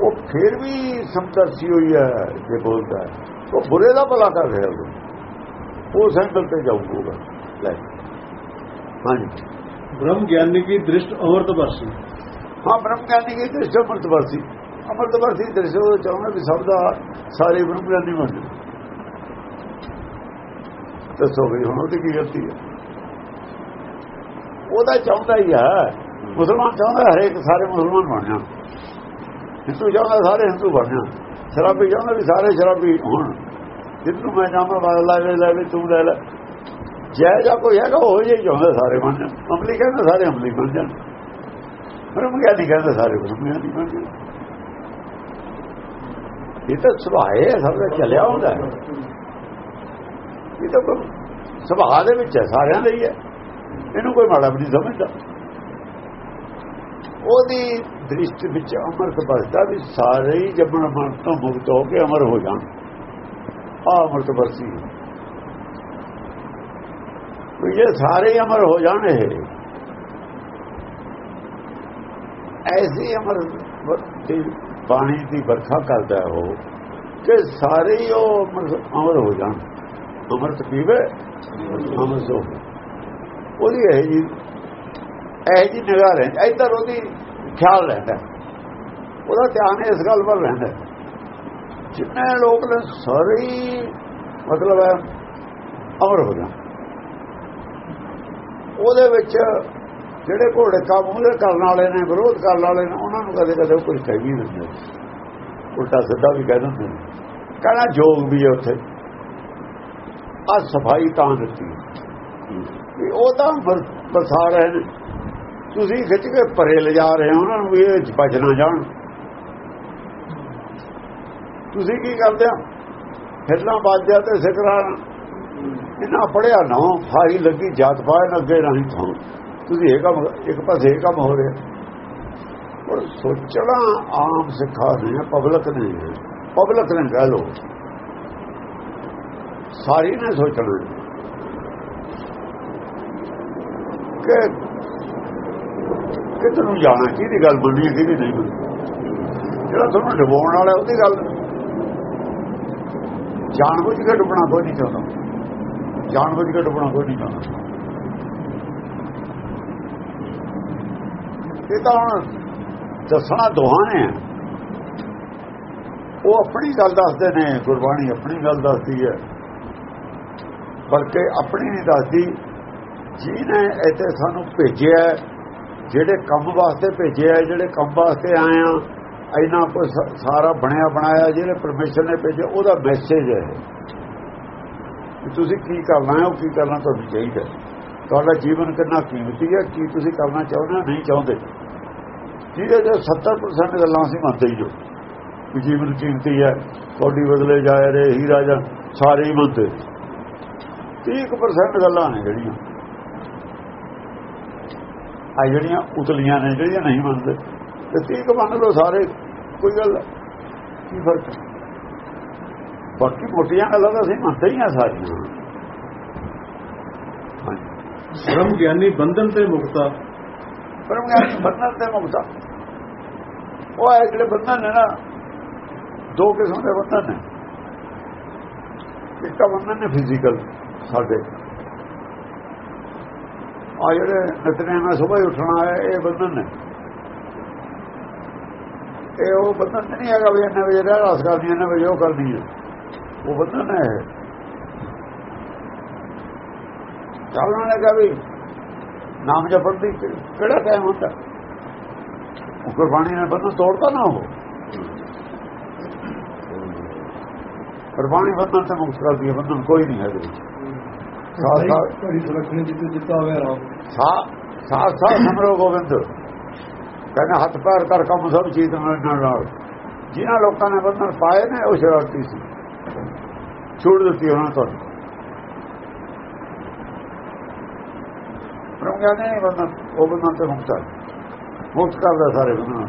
ਉਹ ਫਿਰ ਵੀ ਸਮਦਰਸੀ ਹੋਈ ਹੈ ਜੇ ਬੋਲਦਾ ਉਹ ਬੁਰੇ ਦਾ ਭਲਾ ਕਰ ਰਿਹਾ ਉਹ। ਉਸ ਐਂਗਲ ਤੇ ਜਾਊਗਾ। ਲੈ। ਹਾਂਜੀ। ਬ੍ਰह्ਮ ਗਿਆਨੀ ਦੀ ਦ੍ਰਿਸ਼ਟ ਅਮਰਤ ਵਰਸੀ ਹਾਂ ਬ੍ਰਹਮ ਗਿਆਨੀ ਦੀ ਦ੍ਰਿਸ਼ਟ ਅਮਰਤ ਵਰਸੀ ਅਮਰਤ ਵਰਸੀ ਦ੍ਰਿਸ਼ਟ ਉਹ ਚਾਹੁੰਦਾ ਵੀ ਸਭ ਦਾ ਸਾਰੇ ਬ੍ਰਹਮ ਗਿਆਨੀ ਬਣ ਜਾਣ। ਦੱਸੋ ਵੀ ਹੁਣ ਉਹਦੀ ਕੀ ਗਲਤੀ ਹੈ? ਉਹਦਾ ਚਾਹੁੰਦਾ ਹੀ ਆ ਮੁਸਲਮਾਨ ਚਾਹੁੰਦਾ ਹਰੇਕ ਸਾਰੇ ਮੁਸਲਮਾਨ ਬਣ ਜਾਣ। ਹਿੰਦੂ ਚਾਹੁੰਦਾ ਸਾਰੇ ਹਿੰਦੂ ਬਣ ਜਾਣ। ਸ਼ਰਾਬੀ ਚਾਹੁੰਦਾ ਵੀ ਸਾਰੇ ਸ਼ਰਾਬੀ ਹੋਣ। ਜਿੰਨੂੰ ਮੈਂ ਜਾਵਾਂ ਬਦਲਾ ਲੈ ਲੈ ਵੀ ਤੂੰ ਲੈ ਲੈ। ਜੈ ਜਾ ਕੋਈ ਹੈਗਾ, ਉਹ ਜਿਹੀ ਚਾਹੁੰਦਾ ਸਾਰੇ ਬਣ ਜਾਣ। ਅਮਲੀ ਕਹਿੰਦਾ ਸਾਰੇ ਅਮਲੀ ਬਣ ਜਾਣ। ਬ੍ਰਹਮ ਗਿਆਨੀ ਕਹਿੰਦਾ ਸਾਰੇ ਬ੍ਰਹਮ ਗਿਆਨੀ ਬਣ ਜਾਣ। ਇਹ ਤਾਂ ਸੁਭਾਅ ਸਭ ਦਾ ਚੱਲਿਆ ਹੁੰਦਾ ਇਹ ਤਾਂ ਕੋਈ ਸੁਭਾਅ ਦੇ ਵਿੱਚ ਹੈ, ਸਾਰਿਆਂ ਦਾ ਹੀ ਹੈ। ਇਹਨੂੰ ਕੋਈ ਮਾੜਾ ਵੀ ਨਹੀਂ ਸਮਝਦਾ। ਉਹਦੀ ਦ੍ਰਿਸ਼ਟੀ ਵਿੱਚ ਅਮਰਤ ਬਸਦਾ ਵੀ ਸਾਰੇ ਹੀ ਜੰਮਣ ਮਰਨ ਤੋਂ ਮੁਕਤ ਹੋ ਕੇ ਅਮਰ ਹੋ ਜਾਣ। ਆ ਅਮਰਤ ਬਰਸੀ ਵੀ ਇਹ ਸਾਰੇ ਹੀ ਅਮਰ ਹੋ ਜਾਣ ਇਹ। ਐਸੀ ਅਮਰ ਦੀ ਬਾਣੀ ਦੀ ਵਰਖਾ ਕਰਦਾ ਉਹ ਕਿ ਸਾਰੇ ਹੀ ਉਹ ਅਮਰ- ਅਮਰ ਹੋ ਜਾਣ। ਅਮਰਤ ਪੀਵੇ ਅਮਰ ਸੋ ਉਹਦੀ ਇਹ ਜੀ ਇਹ ਜੀ ਨਿਗਾਹ ਰਹਿੰਦੀ ਇੱਧਰ ਉਹਦੀ ਖਿਆਲ ਰਹਿੰਦਾ ਉਹਦਾ ਧਿਆਨ ਇਸ ਗੱਲ ਵੱਲ ਰਹਿੰਦਾ ਜਿੰਨੇ ਲੋਕ ਨੇ ਸਾਰੇ ਮਤਲਬ ਹੈ ਅਮਰ ਹੋ ਜਾਣ ਉਹਦੇ ਵਿੱਚ ਜਿਹੜੇ ਘੋੜੇ ਕਾ ਕਰਨ ਵਾਲੇ ਨੇ, ਵਿਰੋਧ ਕਰਨ ਵਾਲੇ ਨੇ, ਉਹਨਾਂ ਨੂੰ ਕਦੇ ਕਦੇ ਕੁਝ ਕਹਿ ਵੀ ਦਿੰਦੇ। ਉਲਟਾ ਸਿੱਧਾ ਵੀ ਕਹਿ ਦਿੰਦੇ ਨੇ। ਕਹਿੰਦਾ ਜੋਗ ਵੀ ਹੈ ਉੱਥੇ। ਆ ਸਫ਼ਾਈ ਤਾਂ ਦਿੱਤੀ ਵੀ ਉਹ ਤਾਂ ਬਰਸਾ ਰਹੇ ਨੇ। ਤੁਸੀਂ ਖਿੱਚ ਕੇ ਪਰੇ ਲਿਜਾ ਰਹੇ ਹੋ, ਉਹਨਾਂ ਨੂੰ ਇਹ ਬਚ ਨਾ ਜਾਣ। ਤੁਸੀਂ ਕੀ ਕਰਦੇ ਹੋ? ਹਿੱਲਾਂ ਬਾਜਿਆ ਤੇ ਸਿਕਰਾਂ ਇਹਨਾਂ ਪੜਿਆ ਨਾ ਫਾਈ ਲੱਗੀ, ਜਾਤ ਪਾਏ ਅੱਗੇ ਨਹੀਂ ਥਾਂ। ਤੁਸੀਂ ਇਹ ਕੰਮ, ਇੱਕ ਪਾਸੇ ਇਹ ਕੰਮ ਹੋ ਰਿਹਾ। ਪਰ ਸੋਚਣਾ ਆਮ ਸਿੱਖਾ ਨਹੀਂ ਪਬਲਿਕ ਨਹੀਂ ਪਬਲਿਕ ਨੇ ਕਹਿ ਲੋ ਸਾਰੀ ਨੇ ਸੋਚਣਾ। ਕਿ ਕਿੱਧਰ ਨੂੰ ਜਾਣਾ ਕਿਹਦੀ ਗੱਲ ਮੰਨੀ ਕਿਹਦੀ ਨਹੀਂ ਮੰਨੀ ਜਿਹੜਾ ਤੁਹਾਨੂੰ ਡੁਬਾਉਣ ਵਾਲਾ ਉਹਦੀ ਗੱਲ ਜਾਣ ਬੁੱਝ ਕੇ ਡੁੱਬਣਾ ਕੋਈ ਨਹੀਂ ਚਾਹੁੰਦਾ। ਜਾਣ ਬੁੱਝ ਕੇ ਡੁੱਬਣਾ ਕੋਈ ਨਹੀਂ ਚਾਹੁੰਦਾ। ਇਹ ਤਾਂ ਹੁਣ ਦੱਸਣਾ ਦੋਹਾਂ ਨੇ। ਉਹ ਆਪਣੀ ਗੱਲ ਦੱਸਦੇ ਨੇ, ਗੁਰਬਾਣੀ ਆਪਣੀ ਗੱਲ ਦੱਸਦੀ ਹੈ। ਬਲਕਿ ਆਪਣੀ ਨਹੀਂ ਦੱਸਦੀ। ਜਿਹਨੇ ਇੱਥੇ ਸਾਨੂੰ ਭੇਜਿਆ ਜਿਹੜੇ ਕੰਮ ਵਾਸਤੇ ਭੇਜਿਆ ਜਿਹੜੇ ਕੰਮ ਵਾਸਤੇ ਆਏ ਆ, ਇੰਨਾ ਕੁਝ ਸਾਰਾ ਬਣਿਆ ਬਣਾਇਆ ਜਿਹੜੇ ਪਰਮੇਸ਼ਰ ਨੇ ਭੇਜਿਆ, ਉਹਦਾ ਮੈਸੇਜ ਹੈ। ਕਿ ਤੁਸੀਂ ਕੀ ਕਰਨਾ ਹੈ, ਉਹ ਕੀ ਕਰਨਾ ਤੁਹਾਨੂੰ ਚਾਹੀਦਾ ਤੁਹਾਡਾ ਜੀਵਨ ਕਿੰਨਾ ਕੀਮਤੀ ਹੈ, ਕੀ ਤੁਸੀਂ ਕਰਨਾ ਚਾਹੁੰਦੇ ਹੋ, ਨਹੀਂ ਚਾਹੁੰਦੇ। ਜਿਹਦੇ ਜੋ 70% ਗੱਲਾਂ ਅਸੀਂ ਮੰਨਦੇ ਹੀ ਜੋ। ਕਿ ਜੀਵਨ ਕੀਮਤੀ ਹੈ, ਕੋਡੀ ਬਦਲੇ ਜਾ ਰਹੇ, ਹੀਰਾ ਜਾਂ ਸਾਰੇ ਹੀ ਮੰਨਦੇ। 30% ਗੱਲਾਂ ਨੇ ਜਿਹੜੀਆਂ। ਆ ਜਿਹੜੀਆਂ ਉਤਲੀਆਂ ਨੇ ਜਿਹੜੀਆਂ ਨਹੀਂ ਮੰਨਦੇ। ਤੇ ਠੀਕ ਮੰਨ ਲਓ ਸਾਰੇ ਕੋਈ ਗੱਲ ਕੀ ਫ਼ਰਕ ਬਾਕੀ ਮੋਟੀਆਂ ਗੱਲਾਂ ਤਾਂ ਅਸੀਂ ਮੰਨਦੇ ਹੀ ਆ ਸਾਰੀਆਂ। ਬ੍ਰਹਮ ਗਿਆਨੀ ਬੰਧਨ ਤੇ ਮੁਕਤਾ। ਬ੍ਰਹਮ ਗਿਆਨੀ ਬੰਧਨ ਤੇ ਮੁਕਤਾ। ਉਹ ਹੈ ਜਿਹੜੇ ਬੰਧਨ ਨੇ ਨਾ ਦੋ ਕਿਸਮ ਦੇ ਬੰਧਨ ਨੇ। ਇੱਕ ਬੰਧਨ ਨੇ ਫਿਜ਼ੀਕਲ ਸਾਡੇ। ਆ ਜਿਹੜੇ ਨਿਤਨੇ ਨਾਲ ਸਵੇਰ ਉੱਠਣਾ ਹੈ, ਇਹ ਬੰਧਨ ਨੇ। ਇਹ ਉਹ ਬੰਧਨ ਨਹੀਂ ਹੈਗਾ ਵੀ ਇੰਨੇ ਵਜੇ ਰਹਿ ਰਾਸ ਕਰਨੀ, ਇੰਨੇ ਵਜੇ ਉਹ ਕਰਨੀ ਹੈ। ਉਹ ਬੰਧਨ ਹੈ ਚੱਲਣਾ ਨੇ ਕਹਾ ਵੀ ਨਾਮ ਜਪਣ ਦੀ ਕਿਹੜਾ ਟਾਈਮ ਹੁੰਦਾ? ਗੁਰਬਾਣੀ ਨੇ ਬੰਧਨ ਤੋੜਦਾ ਨਾ ਉਹ। ਗੁਰਬਾਣੀ ਬੰਧਨ ਤੇ ਮੁਕਤ ਕਰਦੀ ਹੈ, ਬੰਧਨ ਕੋਈ ਨਹੀਂ ਹੈ ਇਹਦੇ ਵਿੱਚ ਸਾਥ ਘੜੀ ਜਿੱਤੇ ਦਿੱਤਾ ਹੋਇਆ ਰਾਮ। ਸਮਰੋ ਗੋਬਿੰਦ। ਕਹਿੰਦਾ ਹੱਥ ਪੈਰ ਕਰ ਕੰਮ ਸਭ ਚੀਜ਼ ਨਾਲ ਨਾਲ। ਜਿਨ੍ਹਾਂ ਲੋਕਾਂ ਨੇ ਬੰਦਨ ਪਾਏ ਨੇ ਉਹ ਸ਼ਰਾਰਤੀ ਸੀ। ਛੋੜ ਦਿੱਤੀ ਉਹਨਾਂ ਤੋਂ ਬ੍ਰਹਮ ਗਿਆਨੀ ਨਹੀਂ ਬੰਦਨ ਉਹ ਬੰਦਨ ਤੇ ਮੁਕਤ ਮੁਕਤ ਕਰਦਾ ਸਾਰੇ ਬੰਦਨ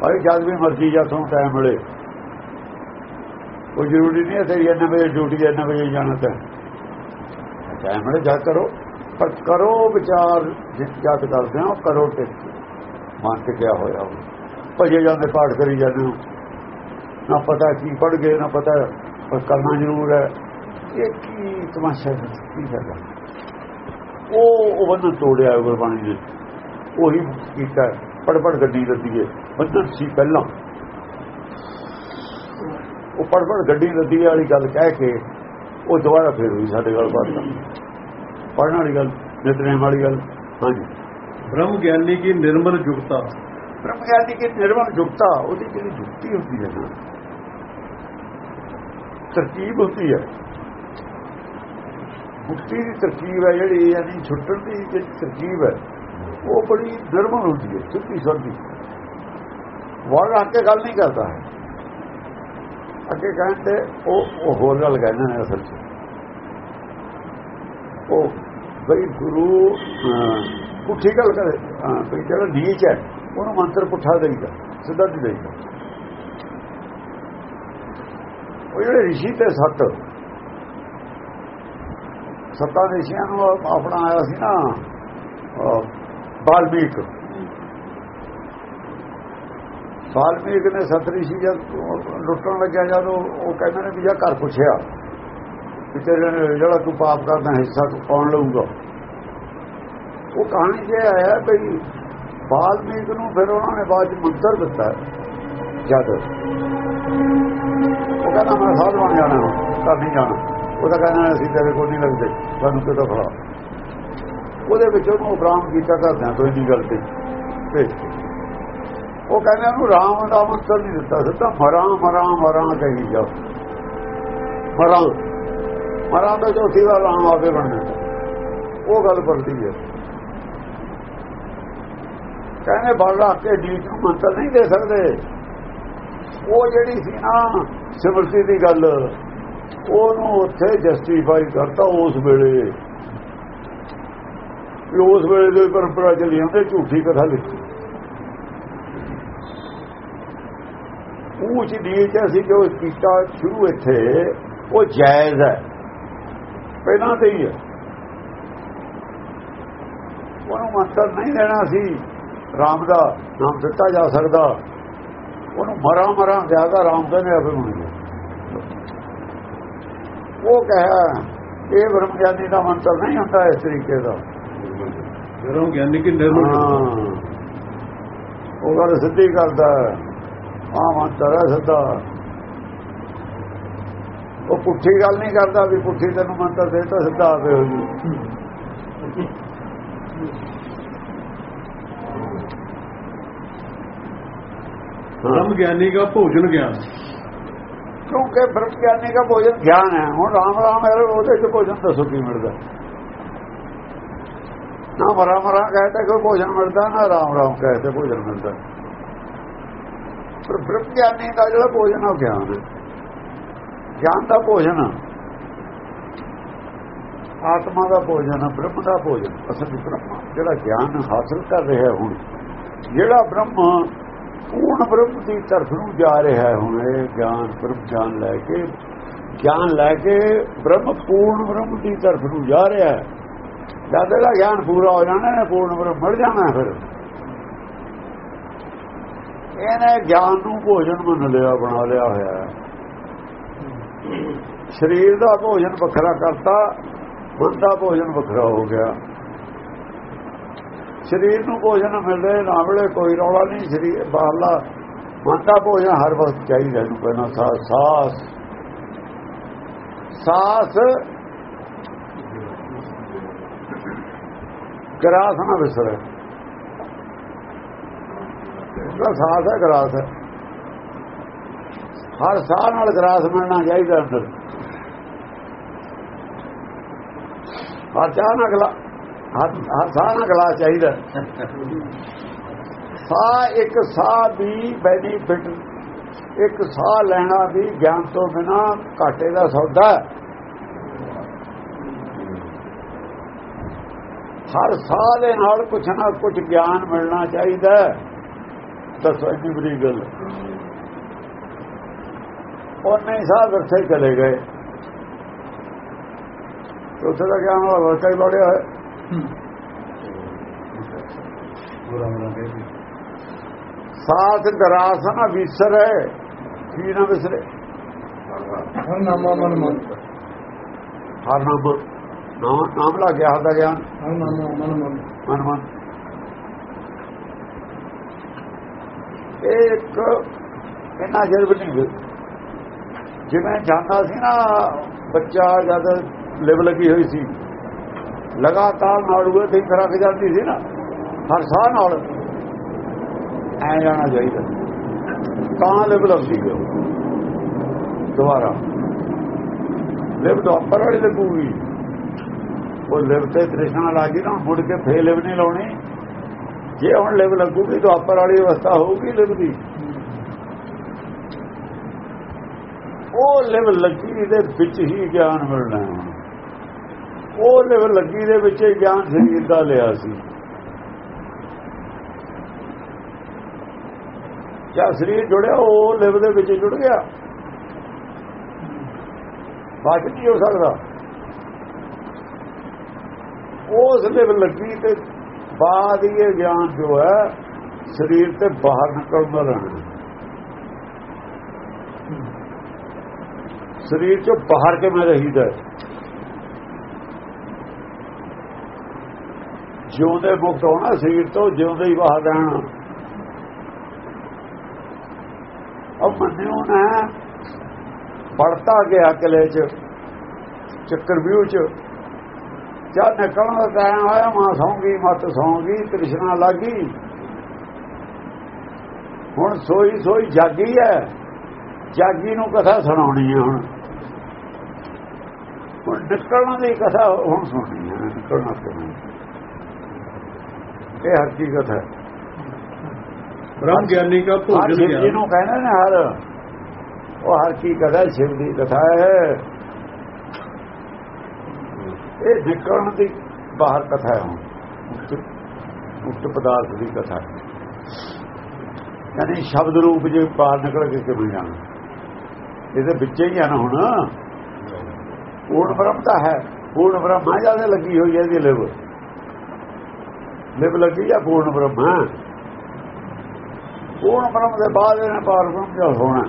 ਭਾਈ ਜਦ ਵੀ ਮਰਜ਼ੀ ਜਾਂ ਤੁਹਾਨੂੰ ਟਾਈਮ ਮਿਲੇ। ਕੋਈ ਜ਼ਰੂਰੀ ਨਹੀਂ ਹੈ ਤੇਰੀ ਇੰਨੇ ਵਜੇ ਡਿਊਟੀ ਇੰਨੇ ਵਜੇ ਜਾਣਾ ਤਾਂ ਟਾਈਮ ਮਿਲੇ ਜਾ ਕਰੋ। ਪਰ ਕਰੋ ਵਿਚਾਰ ਜਿਸ ਜਦ ਕਰਦੇ ਹੋ ਕਰੋ ਟਿਕ। ਮਨ ਤੇ ਕਿਆ ਹੋਇਆ ਹੋਵੇ ਭਜੇ ਜਾਂਦੇ, ਪਾਠ ਕਰੀ ਜਾਂਦੇ ਹੋ। ਨਾ ਪਤਾ ਕੀ ਪੜ ਗਏ, ਨਾ ਪਤਾ ਪਰ ਕਰਨਾ ਜ਼ਰੂਰ ਹੈ। ਇਹ ਕੀ ਤਮਾਸ਼ਾ ਹੈ, ਕੀ ਹੈਗਾ ਉਹ ਉਹ ਤੋੜਿਆ ਗੁਰਬਾਣੀ ਨੇ। ਉਹੀ ਕੀਤਾ ਪੜ ਪੜ ਗੱਡੀ ਲੱਦੀ ਹੈ। ਬੰਧਨ ਸੀ ਪਹਿਲਾਂ। ਉਹ ਪੜ ਪੜ ਗੱਡੀ ਲੱਦੀ ਵਾਲੀ ਗੱਲ ਕਹਿ ਕੇ, ਉਹ ਦੁਬਾਰਾ ਫੇਰ ਹੋਈ ਸਾਡੇ ਗੱਲ ਬਾਤ ਪੜਨ ਵਾਲੀ ਗੱਲ ਨਿਤਨੇਮ ਵਾਲੀ ਗੱਲ। ਹਾਂਜੀ। ਬ੍ਰਹਮ ਗਿਆਨੀ ਕੀ ਨਿਰਮਲ ਜੁਗਤਾ? ਬ੍ਰਹਮ ਗਿਆਨੀ ਕੀ ਨਿਰਮਲ ਜੁਗਤਾ ਉਹਦੀ ਜਿਹੜੀ ਜੁਗਤੀ ਹੁੰਦੀ ਹੈ ਤਰਕੀਬ ਹੁੰਦੀ ਹੈ। ਮੁਕਤੀ ਦੀ ਤਰਕੀਬ ਹੈ ਜਿਹੜੀ ਇਹਦੀ ਛੁੱਟਣ ਦੀ ਜਿਹੜੀ ਤਰਕੀਬ ਹੈ ਉਹ ਬੜੀ ਨਿਰਮਲ ਹੁੰਦੀ ਹੈ ਸਿੱਧੀ ਸਾਦੀ ਵਾਰ ਆ ਕੇ ਗੱਲ ਨਹੀਂ ਕਰਦਾ ਹੈ। ਅੱਗੇ ਕਹਿੰਦੇ ਉਹ ਹੋਰ ਗੱਲ ਕਹਿੰਦੇ ਨੇ ਅਸਲ 'ਚ। ਉਹ ਬਈ ਗੁਰੂ ਪੁੱਠੀ ਗੱਲ ਕਰੇ। ਹਾਂ, ਬਈ ਜਿਹੜਾ ਨੀਚ ਹੈ ਉਹਨੂੰ ਮੰਤਰ ਪੁੱਠਾ ਦੇਈਦਾ ਸਿੱਧਾ ਨਹੀਂ ਦੇਈਦਾ। ਉਹ ਜਿਹੜੇ ਰਿਸ਼ੀ ਤੇ ਸੱਤ ਸੱਤਾਂ ਰਿਸ਼ੀਆਂ ਨੂੰ ਆਪਣਾ ਆਇਆ ਸੀ ਨਾ ਅਹ, ਵਾਲਮੀਕ ਵਾਲਮੀਕ ਨੇ ਸੱਤ ਰਿਸ਼ੀ ਜਦ ਲੁੱਟਣ ਲੱਗਿਆ ਜਦ ਉਹ ਕਹਿੰਦੇ ਨੇ ਵੀ ਜਾ ਘਰ ਪੁੱਛਿਆ। ਤੇਰੇ ਜਿਹੜਾ ਤੂੰ ਪਾਪ ਕਰਦਾ, ਹਿੱਸਾ ਕੌਣ ਲਊਗਾ। ਉਹ ਕਹਾਣੀ ਜੇ ਆਇਆ ਵੀ ਵਾਲਮੀਕ ਨੂੰ ਫਿਰ ਉਹਨਾਂ ਨੇ ਬਾਅਦ ਚ ਮੰਤਰ ਦਿੱਤਾ ਜਦ। ਉਹ ਕਹਿੰਦਾ, ਮੈਂ ਸਾਧ ਬਣ ਜਾਣਾ ਤਾਂ ਨਹੀਂ ਜਾਣਾ। ਉਹ ਕਹਿੰਦਾ, ਅਸੀਂ ਤੇਰੇ ਕੋਲ ਨਹੀਂ ਲੱਗਦੇ, ਸਾਨੂੰ ਕਿਤੋਂ ਖੜਾ ਉਹਦੇ ਵਿੱਚ ਉਹਨੂੰ ਉਪਰਾਮ ਕੀਤਾ ਕਰਦਿਆਂ ਤੋਂ ਇੰਨੀ ਗੱਲ ਤੇ ਭੇਜ ਉਹ ਕਹਿੰਦਾ ਉਹਨੂੰ ਰਾਮ ਦਾ ਮੰਤਰ ਨਹੀਂ ਦਿੱਤਾ, ਸਿੱਧਾ ਮਰਾਂ ਮਰਾਂ ਮਰਾਂ ਕਹੀ ਜਾ ਮਰਾਂ। ਮਰਾਂ ਦਾ ਚੌਥੀ ਵਾਰ ਰਾਮ ਆਵੇ ਬਣਨਾ ਉਹ ਗੱਲ ਬਣਦੀ ਹੈ। ਕਹਿੰਦੇ ਬਾਲਾ ਕੇ ਡੀਟ ਨੂੰ ਮੰਤਰ ਨਹੀਂ ਦੇ ਸਕਦੇ। ਉਹ ਜਿਹੜੀ ਸੀ ਨਾ ਸਿਮਰਤੀ ਦੀ ਗੱਲ, ਉਹਨੂੰ ਉੱਥੇ ਜਸਟੀਫਾਈ ਕਰਤਾ ਉਸ ਵੇਲੇ। ਉਸ ਵੇਲੇ ਦੀ ਪਰੰਪਰਾ ਚਲੀ ਜਾਂਦੇ, ਝੂਠੀ ਕਥਾ ਲਿਖੀ। ਉੱਚ ਚ ਅਸੀਂ ਜੋ ਕੀਤਾ ਸ਼ੁਰੂ ਇੱਥੇ, ਉਹ ਜਾਇਜ਼ ਹੈ। ਪਹਿਲਾਂ ਤੇ ਹੀ ਹੈ। ਉਹਨੂੰ ਮਸਤਰ ਨਹੀਂ ਲੈਣਾ ਸੀ। ਰਾਮ ਦਾ ਨਾਮ ਦਿੱਤਾ ਜਾ ਸਕਦਾ। ਉਹਨੂੰ ਮਰਾਂ ਮਰਾ ਜ਼ਿਆਦਾ ਰਾਮ ਕਹਿੰਦੇ ਆਪੇ ਮੰਨ ਗਿਆ। ਉਹ ਕਹੇ ਇਹ ਬ੍ਰਹਮ ਗਿਆਨੀ ਦਾ ਮੰਤਰ ਨਹੀਂ ਹੁੰਦਾ ਇਸ ਤਰੀਕੇ ਦਾ। ਬ੍ਰਹਮ ਗਿਆਨੀ ਕਿ ਨਿਰਮਲ ਉਹ ਗੱਲ ਸਿੱਧੀ ਕਰਦਾ। ਆਹ ਮੰਤਰ ਹੈ ਸਦਾ ਉਹ ਪੁੱਠੀ ਗੱਲ ਨਹੀਂ ਕਰਦਾ ਵੀ ਪੁੱਠੀ ਤੈਨੂੰ ਮੰਤਰ ਤਾਂ ਸਿੱਧਾ ਆਵੇ ਹੋ ਜੀ। ਬ੍ਰਹਮ ਗਿਆਨੀ ਦਾ ਭੋਜਨ ਗਿਆਨ। ਕਿਉਂਕਿ ਬ੍ਰਹਮ ਗਿਆਨੀ ਦਾ ਭੋਜਨ ਗਿਆਨ ਹੈ। ਹੁਣ ਰਾਮ ਰਾਮ ਹੈ ਉਹਦੇ ਚ ਭੋਜਨ ਤਾਂ ਸੁਖੀ ਮਿਲਦਾ। ਨਾ ਮਰਾ ਮਰਾ ਕਹਤੇ ਕੋਈ ਭੋਜਨ ਮਿਲਦਾ ਨਾ ਰਾਮ ਰਾਮ ਕਹਤੇ ਭੋਜਨ ਮਿਲਦਾ। ਪਰ ਬ੍ਰਹਮ ਗਿਆਨੀ ਦਾ ਜਿਹੜਾ ਭੋਜਨ ਉਹ ਗਿਆਨ ਹੈ। ਗਿਆਨ ਦਾ ਭੋਜਨ ਆਤਮਾ ਦਾ ਭੋਜਨ ਬ੍ਰਹਮ ਦਾ ਭੋਜਨ। ਅਸਲ ਵਿੱਚ ਬ੍ਰਹਮ ਜਿਹੜਾ ਗਿਆਨ ਹਾਸਲ ਕਰ ਰਿਹਾ ਹੁਣ, ਜਿਹੜਾ ਬ੍ਰਹਮ ਪੂਰਨ ਬ੍ਰਹਮ ਦੀ ਤਰਫ ਨੂੰ ਜਾ ਰਿਹਾ ਹੁਣ, ਇਹ ਗਿਆਨ, ਬ੍ਰਹਮ ਗਿਆਨ ਲੈ ਕੇ, ਗਿਆਨ ਲੈ ਕੇ ਬ੍ਰਹਮ ਪੂਰਨ ਬ੍ਰਹਮ ਦੀ ਤਰਫ ਨੂੰ ਜਾ ਰਿਹਾ ਹੈ। ਜਦ ਇਹਦਾ ਗਿਆਨ ਪੂਰਾ ਹੋ ਜਾਣਾ ਨੇ ਪੂਰਨ ਬ੍ਰਹਮ ਮਿਲ ਜਾਣਾ ਫਿਰ। ਇਹਨੇ ਗਿਆਨ ਨੂੰ ਭੋਜਨ ਮੰਨ ਲਿਆ, ਬਣਾ ਲਿਆ ਹੋਇਆ ਹੈ। ਸਰੀਰ ਦਾ ਭੋਜਨ ਵੱਖਰਾ ਕਰਤਾ, ਮਨ ਦਾ ਭੋਜਨ ਵੱਖਰਾ ਹੋ ਗਿਆ। ਸਰੀਰ ਨੂੰ ਭੋਜਨ ਮਿਲਦੇ, ਨਾ ਮਿਲੇ, ਕੋਈ ਰੌਲਾ ਨਹੀਂ, ਸਰੀਰ ਬਾਹਲਾ ਮਨ ਦਾ ਭੋਜਨ ਹਰ ਵਕਤ ਚਾਹੀਦਾ ਨੂੰ ਪਹਿਲਾਂ ਸਾਸ। ਸਾਸ ਗਰਾਸ ਨਾ ਵਿਸਰੇ। ਇਹਦਾ ਸਾਥ ਹੈ, ਗਰਾਸ ਹੈ। ਹਰ ਸਾਹ ਨਾਲ ਗਰਾਸ ਮਿਲਣਾ ਚਾਹੀਦਾ ਅੰਦਰ। ਹਰ ਚਾਹ ਨਾਲ ਗਲਾ ਹਰ ਸਾਹ ਨਾਲ ਗਲਾ ਚਾਹੀਦਾ। ਸਾਹ ਇੱਕ ਸਾਹ ਦੀ ਬੈਨੀਫਿਟ ਇੱਕ ਸਾਹ ਲੈਣਾ ਵੀ ਗਿਆਨ ਤੋਂ ਬਿਨਾ ਘਾਟੇ ਦਾ ਸੌਦਾ ਹਰ ਸਾਹ ਦੇ ਨਾਲ ਕੁਛ ਨਾ ਕੁਛ ਗਿਆਨ ਮਿਲਣਾ ਚਾਹੀਦਾ ਹੈ। ਦੱਸੋ ਇੰਨੀ ਬੜੀ ਗੱਲ। ਉਹਨੇ ਸਾਹ ਵਰਸੇ ਚਲੇ ਗਏ। ਉੱਥੇ ਦਾ ਗਿਆਨ ਵਾਲਾ ਵਰਸਾ ਹੀ ਬੜਿਆ ਹੈ। ਸਾਥ ਗਰਾਸ ਨਾ ਵਿਸਰੇ ਕੀ ਨਾ ਵਿਸਰੇ। ਹਰ ਨਾਮਾ ਮਨ ਮਨ। ਹਰ ਨਾਮ ਨਾਮ ਨਾਮ ਲਾ ਗਿਆ ਹੁੰਦਾ ਗਿਆਨ। ਹਰ ਨਾਮਾ ਮਨ ਮਨ। ਮਨ ਮਨ। ਇਹ ਇੱਕ ਇਹਨਾਂ ਜਰਬ ਨਹੀਂ ਜਿਵੇਂ ਜਾਂਦਾ ਸੀ ਨਾ ਬੱਚਾ ਜਦ ਲਿਵ ਲੱਗੀ ਹੋਈ ਸੀ। ਲਗਾਤਾਰ ਨਾੜੂਏ ਤੇ ਖਰਾਕ ਜਾਂਦੀ ਸੀ ਨਾ। ਹਰ ਸਾਹ ਨਾਲ ਐ ਜਾਣਾ ਚਾਹੀਦਾ। ਤਾਂ ਲਿਵ ਲੱਗਦੀ ਹੈ ਦੁਬਾਰਾ। ਲਿਵ ਤੋਂ ਉੱਪਰ ਵਾਲੀ ਲੱਗੂਗੀ। ਉਹ ਲਿਵ ਤੇ ਤ੍ਰਿਸ਼ਨਾ ਲੱਗੀ ਨਾ, ਮੁੜ ਕੇ ਫੇਰ ਲਿਵ ਨਹੀਂ ਲਾਉਣੀ। ਜੇ ਹੁਣ ਲਿਵ ਲੱਗੂਗੀ ਤਾਂ ਉੱਪਰ ਵਾਲੀ ਅਵਸਥਾ ਹੋਊਗੀ ਲਿਵ ਦੀ। ਉਹ ਲਿਵ ਲੱਗੀ ਦੇ ਵਿੱਚ ਹੀ ਗਿਆਨ ਮਿਲਣਾ। ਹੈ ਹੁਣ। ਉਹ ਲਿਵ ਲੱਗੀ ਦੇ ਵਿੱਚ ਹੀ ਗਿਆਨ ਸਰੀਰ ਦਾ ਲਿਆ ਸੀ। ਜਾਂ ਸਰੀਰ ਜੁੜਿਆ, ਉਹ ਲਿਵ ਦੇ ਵਿੱਚ ਜੁੜ ਗਿਆ। ਬਾਅਦ 'ਚ ਹੋ ਸਕਦਾ? ਉਸ ਲਿਵ ਲੱਗੀ ਤੇ ਬਾਅਦ ਇਹ ਗਿਆਨ ਜੋ ਹੈ, ਸਰੀਰ ਤੇ ਬਾਹਰ ਨਿਕਲਦਾ ਰਹਿਣਾ। ਸਰੀਰ ਚੋਂ ਬਾਹਰ ਕਿਵੇਂ ਰਹੀਦਾ ਹੈ? ਜਿਉਂਦੇ ਮੁਕਤ ਹੋਣਾ, ਸਰੀਰ ਤੋਂ ਜਿਉਂਦੇ ਹੀ ਬਾਹਰ ਰਹਿਣਾ। ਉਹ ਮੰਨਿਓ ਨਾ ਪੜਤਾ ਗਿਆ ਕਿਲੇ ਚ, ਚੱਕਰ ਵਿਊ ਚ। ਜਦ ਨਿਕਲਣ ਦਾ ਟਾਈਮ ਆਇਆ, ਮਾਂ ਸੌਂਗੀ, ਮਤ ਸੌਂਗੀ, ਤ੍ਰਿਸ਼ਨਾ ਲੱਗੀ। ਹੁਣ ਸੋਈ ਸੋਈ ਜਾਗੀ ਹੈ ਜਾਗੀ ਨੂੰ ਕਥਾ ਸੁਣਾਉਣੀ ਹੈ ਹੁਣ। ਹੁਣ ਨਿਕਲਣ ਦੀ ਕਥਾ ਹੁਣ ਸੁਣਨੀ ਹੈ ਨਿਕਲਣਾ ਕਿਵੇਂ ਇਹ ਹਕੀਕਤ ਹੈ। ਬ੍ਰਹਮ ਗਿਆਨੀ ਦਾ ਭੋਜਨ ਗਿਆਨ। ਨੂੰ ਕਹਿੰਦੇ ਨੇ ਹਰ। ਉਹ ਹਰ ਕੀ ਕਥਾ ਸ਼ਿਵ ਦੀ ਕਥਾ ਹੈ। ਇਹ ਨਿਕਲਣ ਦੀ ਬਾਹਰ ਕਥਾ ਹੈ। ਮੁਕਤ ਪਦਾਰਥ ਦੀ ਕਥਾ ਹੈ। ਯਾਨੀ ਸ਼ਬਦ ਰੂਪ ਜੇ ਬਾਹਰ ਨਿਕਲ ਕੇ ਕਿਵੇਂ ਜਾਣਾ? ਇਹਦੇ ਵਿੱਚ ਹੀ ਆ ਨਾ ਹੁਣ। ਪੂਰਨ ਬ੍ਰਹਮ ਤਾਂ ਹੈ। ਪੂਰਨ ਬ੍ਰਹਮ ਆ ਜ਼ਿਆਦਾ ਲੱਗੀ ਹੋਈ ਹੈ ਇਹਦੀ ਲਿਵ। ਲਿਵ ਲੱਗੀ ਆ, ਪੂਰਨ ਬ੍ਰਹਮ ਪੂਰਨ ਬ੍ਰਹਮ ਦੇ ਬਾਅਦ ਇਹਨੇ ਪਾਰ ਬ੍ਰਹਮ ਦਾ ਹੋਣਾ।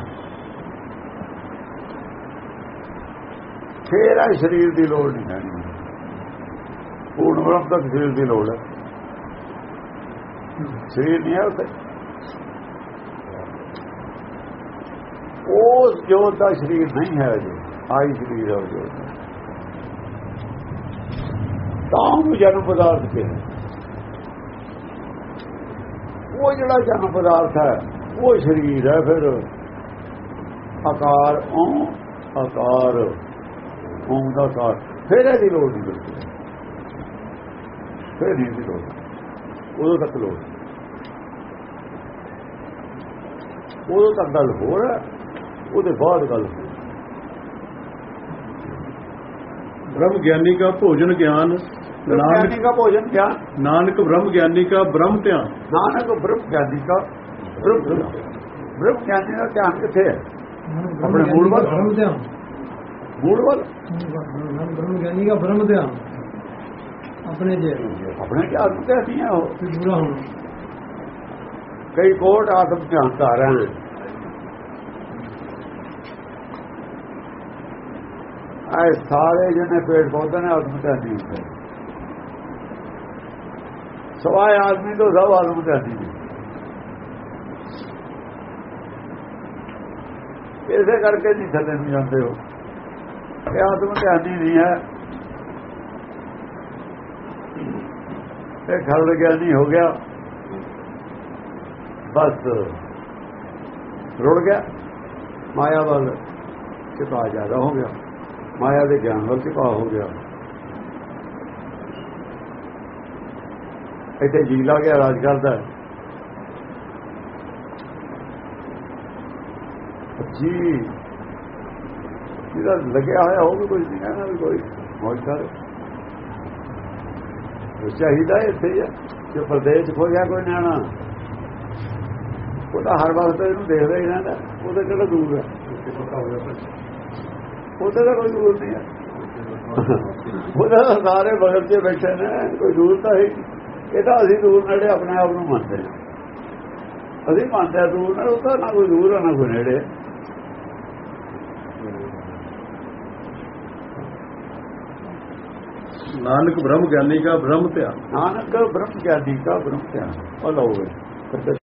ਫੇਰ ਆ ਸਰੀਰ ਦੀ ਲੋੜ ਨਹੀਂ ਹੈ ਪੂਰਨ ਬ੍ਰਹਮ ਤੱਕ ਸਰੀਰ ਦੀ ਲੋੜ ਹੈ। ਸਰੀਰ ਨਹੀਂ ਹੈ ਉੱਥੇ। ਉਸ ਜੋਤ ਦਾ ਸਰੀਰ ਨਹੀਂ ਹੈ ਅਜੇ। ਆਈ ਸਰੀਰ ਹੈ ਉਹ ਜੋਤ ਦਾ। ਤਾਂ ਜਨਮ ਪਦਾਰਥ ਕੇ ਉਹ ਜਿਹੜਾ ਜਨਮ ਪਦਾਰਥ ਹੈ, ਉਹ ਸਰੀਰ ਹੈ ਫਿਰ। ਆਕਾਰ ਓ, ਆਕਾਰ ਓਮ ਦਾ ਆਕਾਰ। ਫਿਰ ਇਹਦੀ ਲੋੜ ਨਹੀਂ ਫਿਰ ਨਹੀਂ ਦੀ ਲੋੜ। ਉਦੋਂ ਤੱਕ ਲੋੜ ਉਦੋਂ ਤੱਕ ਗੱਲ ਹੋਰ ਉਹਦੇ ਬਾਅਦ ਗੱਲ ਬ੍ਰਹਮ ਗਿਆਨੀ ਦਾ ਭੋਜਨ ਗਿਆਨ तो ज्ञानी का भोजन क्या? नानक ब्रह्म ज्ञानी का ब्रह्म ध्यान नानक ब्रह्म ज्ञानी का ब्रह्म ब्रह्म ज्ञानी का ध्यान कितने अपने मूलवल ब्रह्म ध्यान मूलवल ब्रह्म ज्ञानी का ब्रह्म ध्यान अपने जे। अपने क्या कहती है वो। पूरा कई कोट आत्म ध्यान का रहे हैं। आए सारे जने पेड़ पौधे ने आत्म ध्यान नहीं ਸਵਾਏ ਆਦਮੀ ਤੋਂ ਸਭ ਆਤਮ ਧਿਆਨ ਨਹੀਂ ਇਸੇ ਕਰਕੇ ਨਹੀਂ ਥੱਲੇ ਨੂੰ ਜਾਂਦੇ ਹੋ। ਇਹ ਆਤਮ ਧਿਆਨ ਨਹੀਂ ਹੈ। ਇਹ ਖਰੜ ਗਿਆਨੀ ਹੋ ਗਿਆ। ਬਸ ਰੁੜ ਗਿਆ। ਮਾਇਆ ਵੱਲ ਚਿਪਾ ਜ਼ਿਆਦਾ ਹੋ ਗਿਆ। ਮਾਇਆ ਦੇ ਗਿਆਨ ਵੱਲ ਚਿਪਾ ਹੋ ਗਿਆ। ਇੱਥੇ ਜੀ ਲਾ ਗਿਆ ਰਾਜ ਕਰਦਾ। ਜੀ, ਜਿਹਦਾ ਲੱਗਿਆ ਹੋਇਆ ਉਹ ਵੀ ਕੁਝ ਨਹੀਂ ਕਹਿਣਾ ਵੀ ਕੋਈ ਮੌਜ ਕਰ। ਉਹ ਚਾਹੀਦਾ ਇੱਥੇ ਹੀ ਆ, ਜੇ ਪ੍ਰਦੇਸ਼ ਖੋ ਕੋਈ ਨਿਆਣਾ। ਉਹ ਤਾਂ ਹਰ ਵਕਤ ਇਹਨੂੰ ਦੇਖਦਾ ਹੀ ਰਹਿੰਦਾ, ਉਹਦੇ ਕਿਹੜਾ ਦੂਰ ਹੈ ਉਹਦੇ ਤਾਂ ਕੋਈ ਦੂਰ ਨਹੀਂ ਹੈ ਉਹਦਾ ਤਾਂ ਸਾਰੇ ਬਗਲ 'ਚ ਬੈਠੇ ਨੇ, ਕੋਈ ਦੂਰ ਤਾਂ ਹੈ ਇਹ ਤਾਂ ਅਸੀਂ ਦੂਰ ਨੇੜੇ ਆਪਣੇ ਆਪ ਨੂੰ ਮੰਨਦੇ ਹਾਂ। ਅਸੀਂ ਮੰਨਦੇ ਹਾਂ ਦੂਰ ਨਾਲ ਉਹ ਤਾਂ ਨਾ ਕੋਈ ਦੂਰ ਨਾ ਕੋਈ ਨੇੜੇ। ਨਾਨਕ ਬ੍ਰਹਮ ਗਿਆਨੀ ਕਾ ਬ੍ਰਹਮ ਧਿਆਨ। ਨਾਨਕ ਬ੍ਰਹਮ ਗਿਆਨੀ ਦਾ ਬ੍ਰਹਮ ਧਿਆਨ। ਉਹ ਲਓ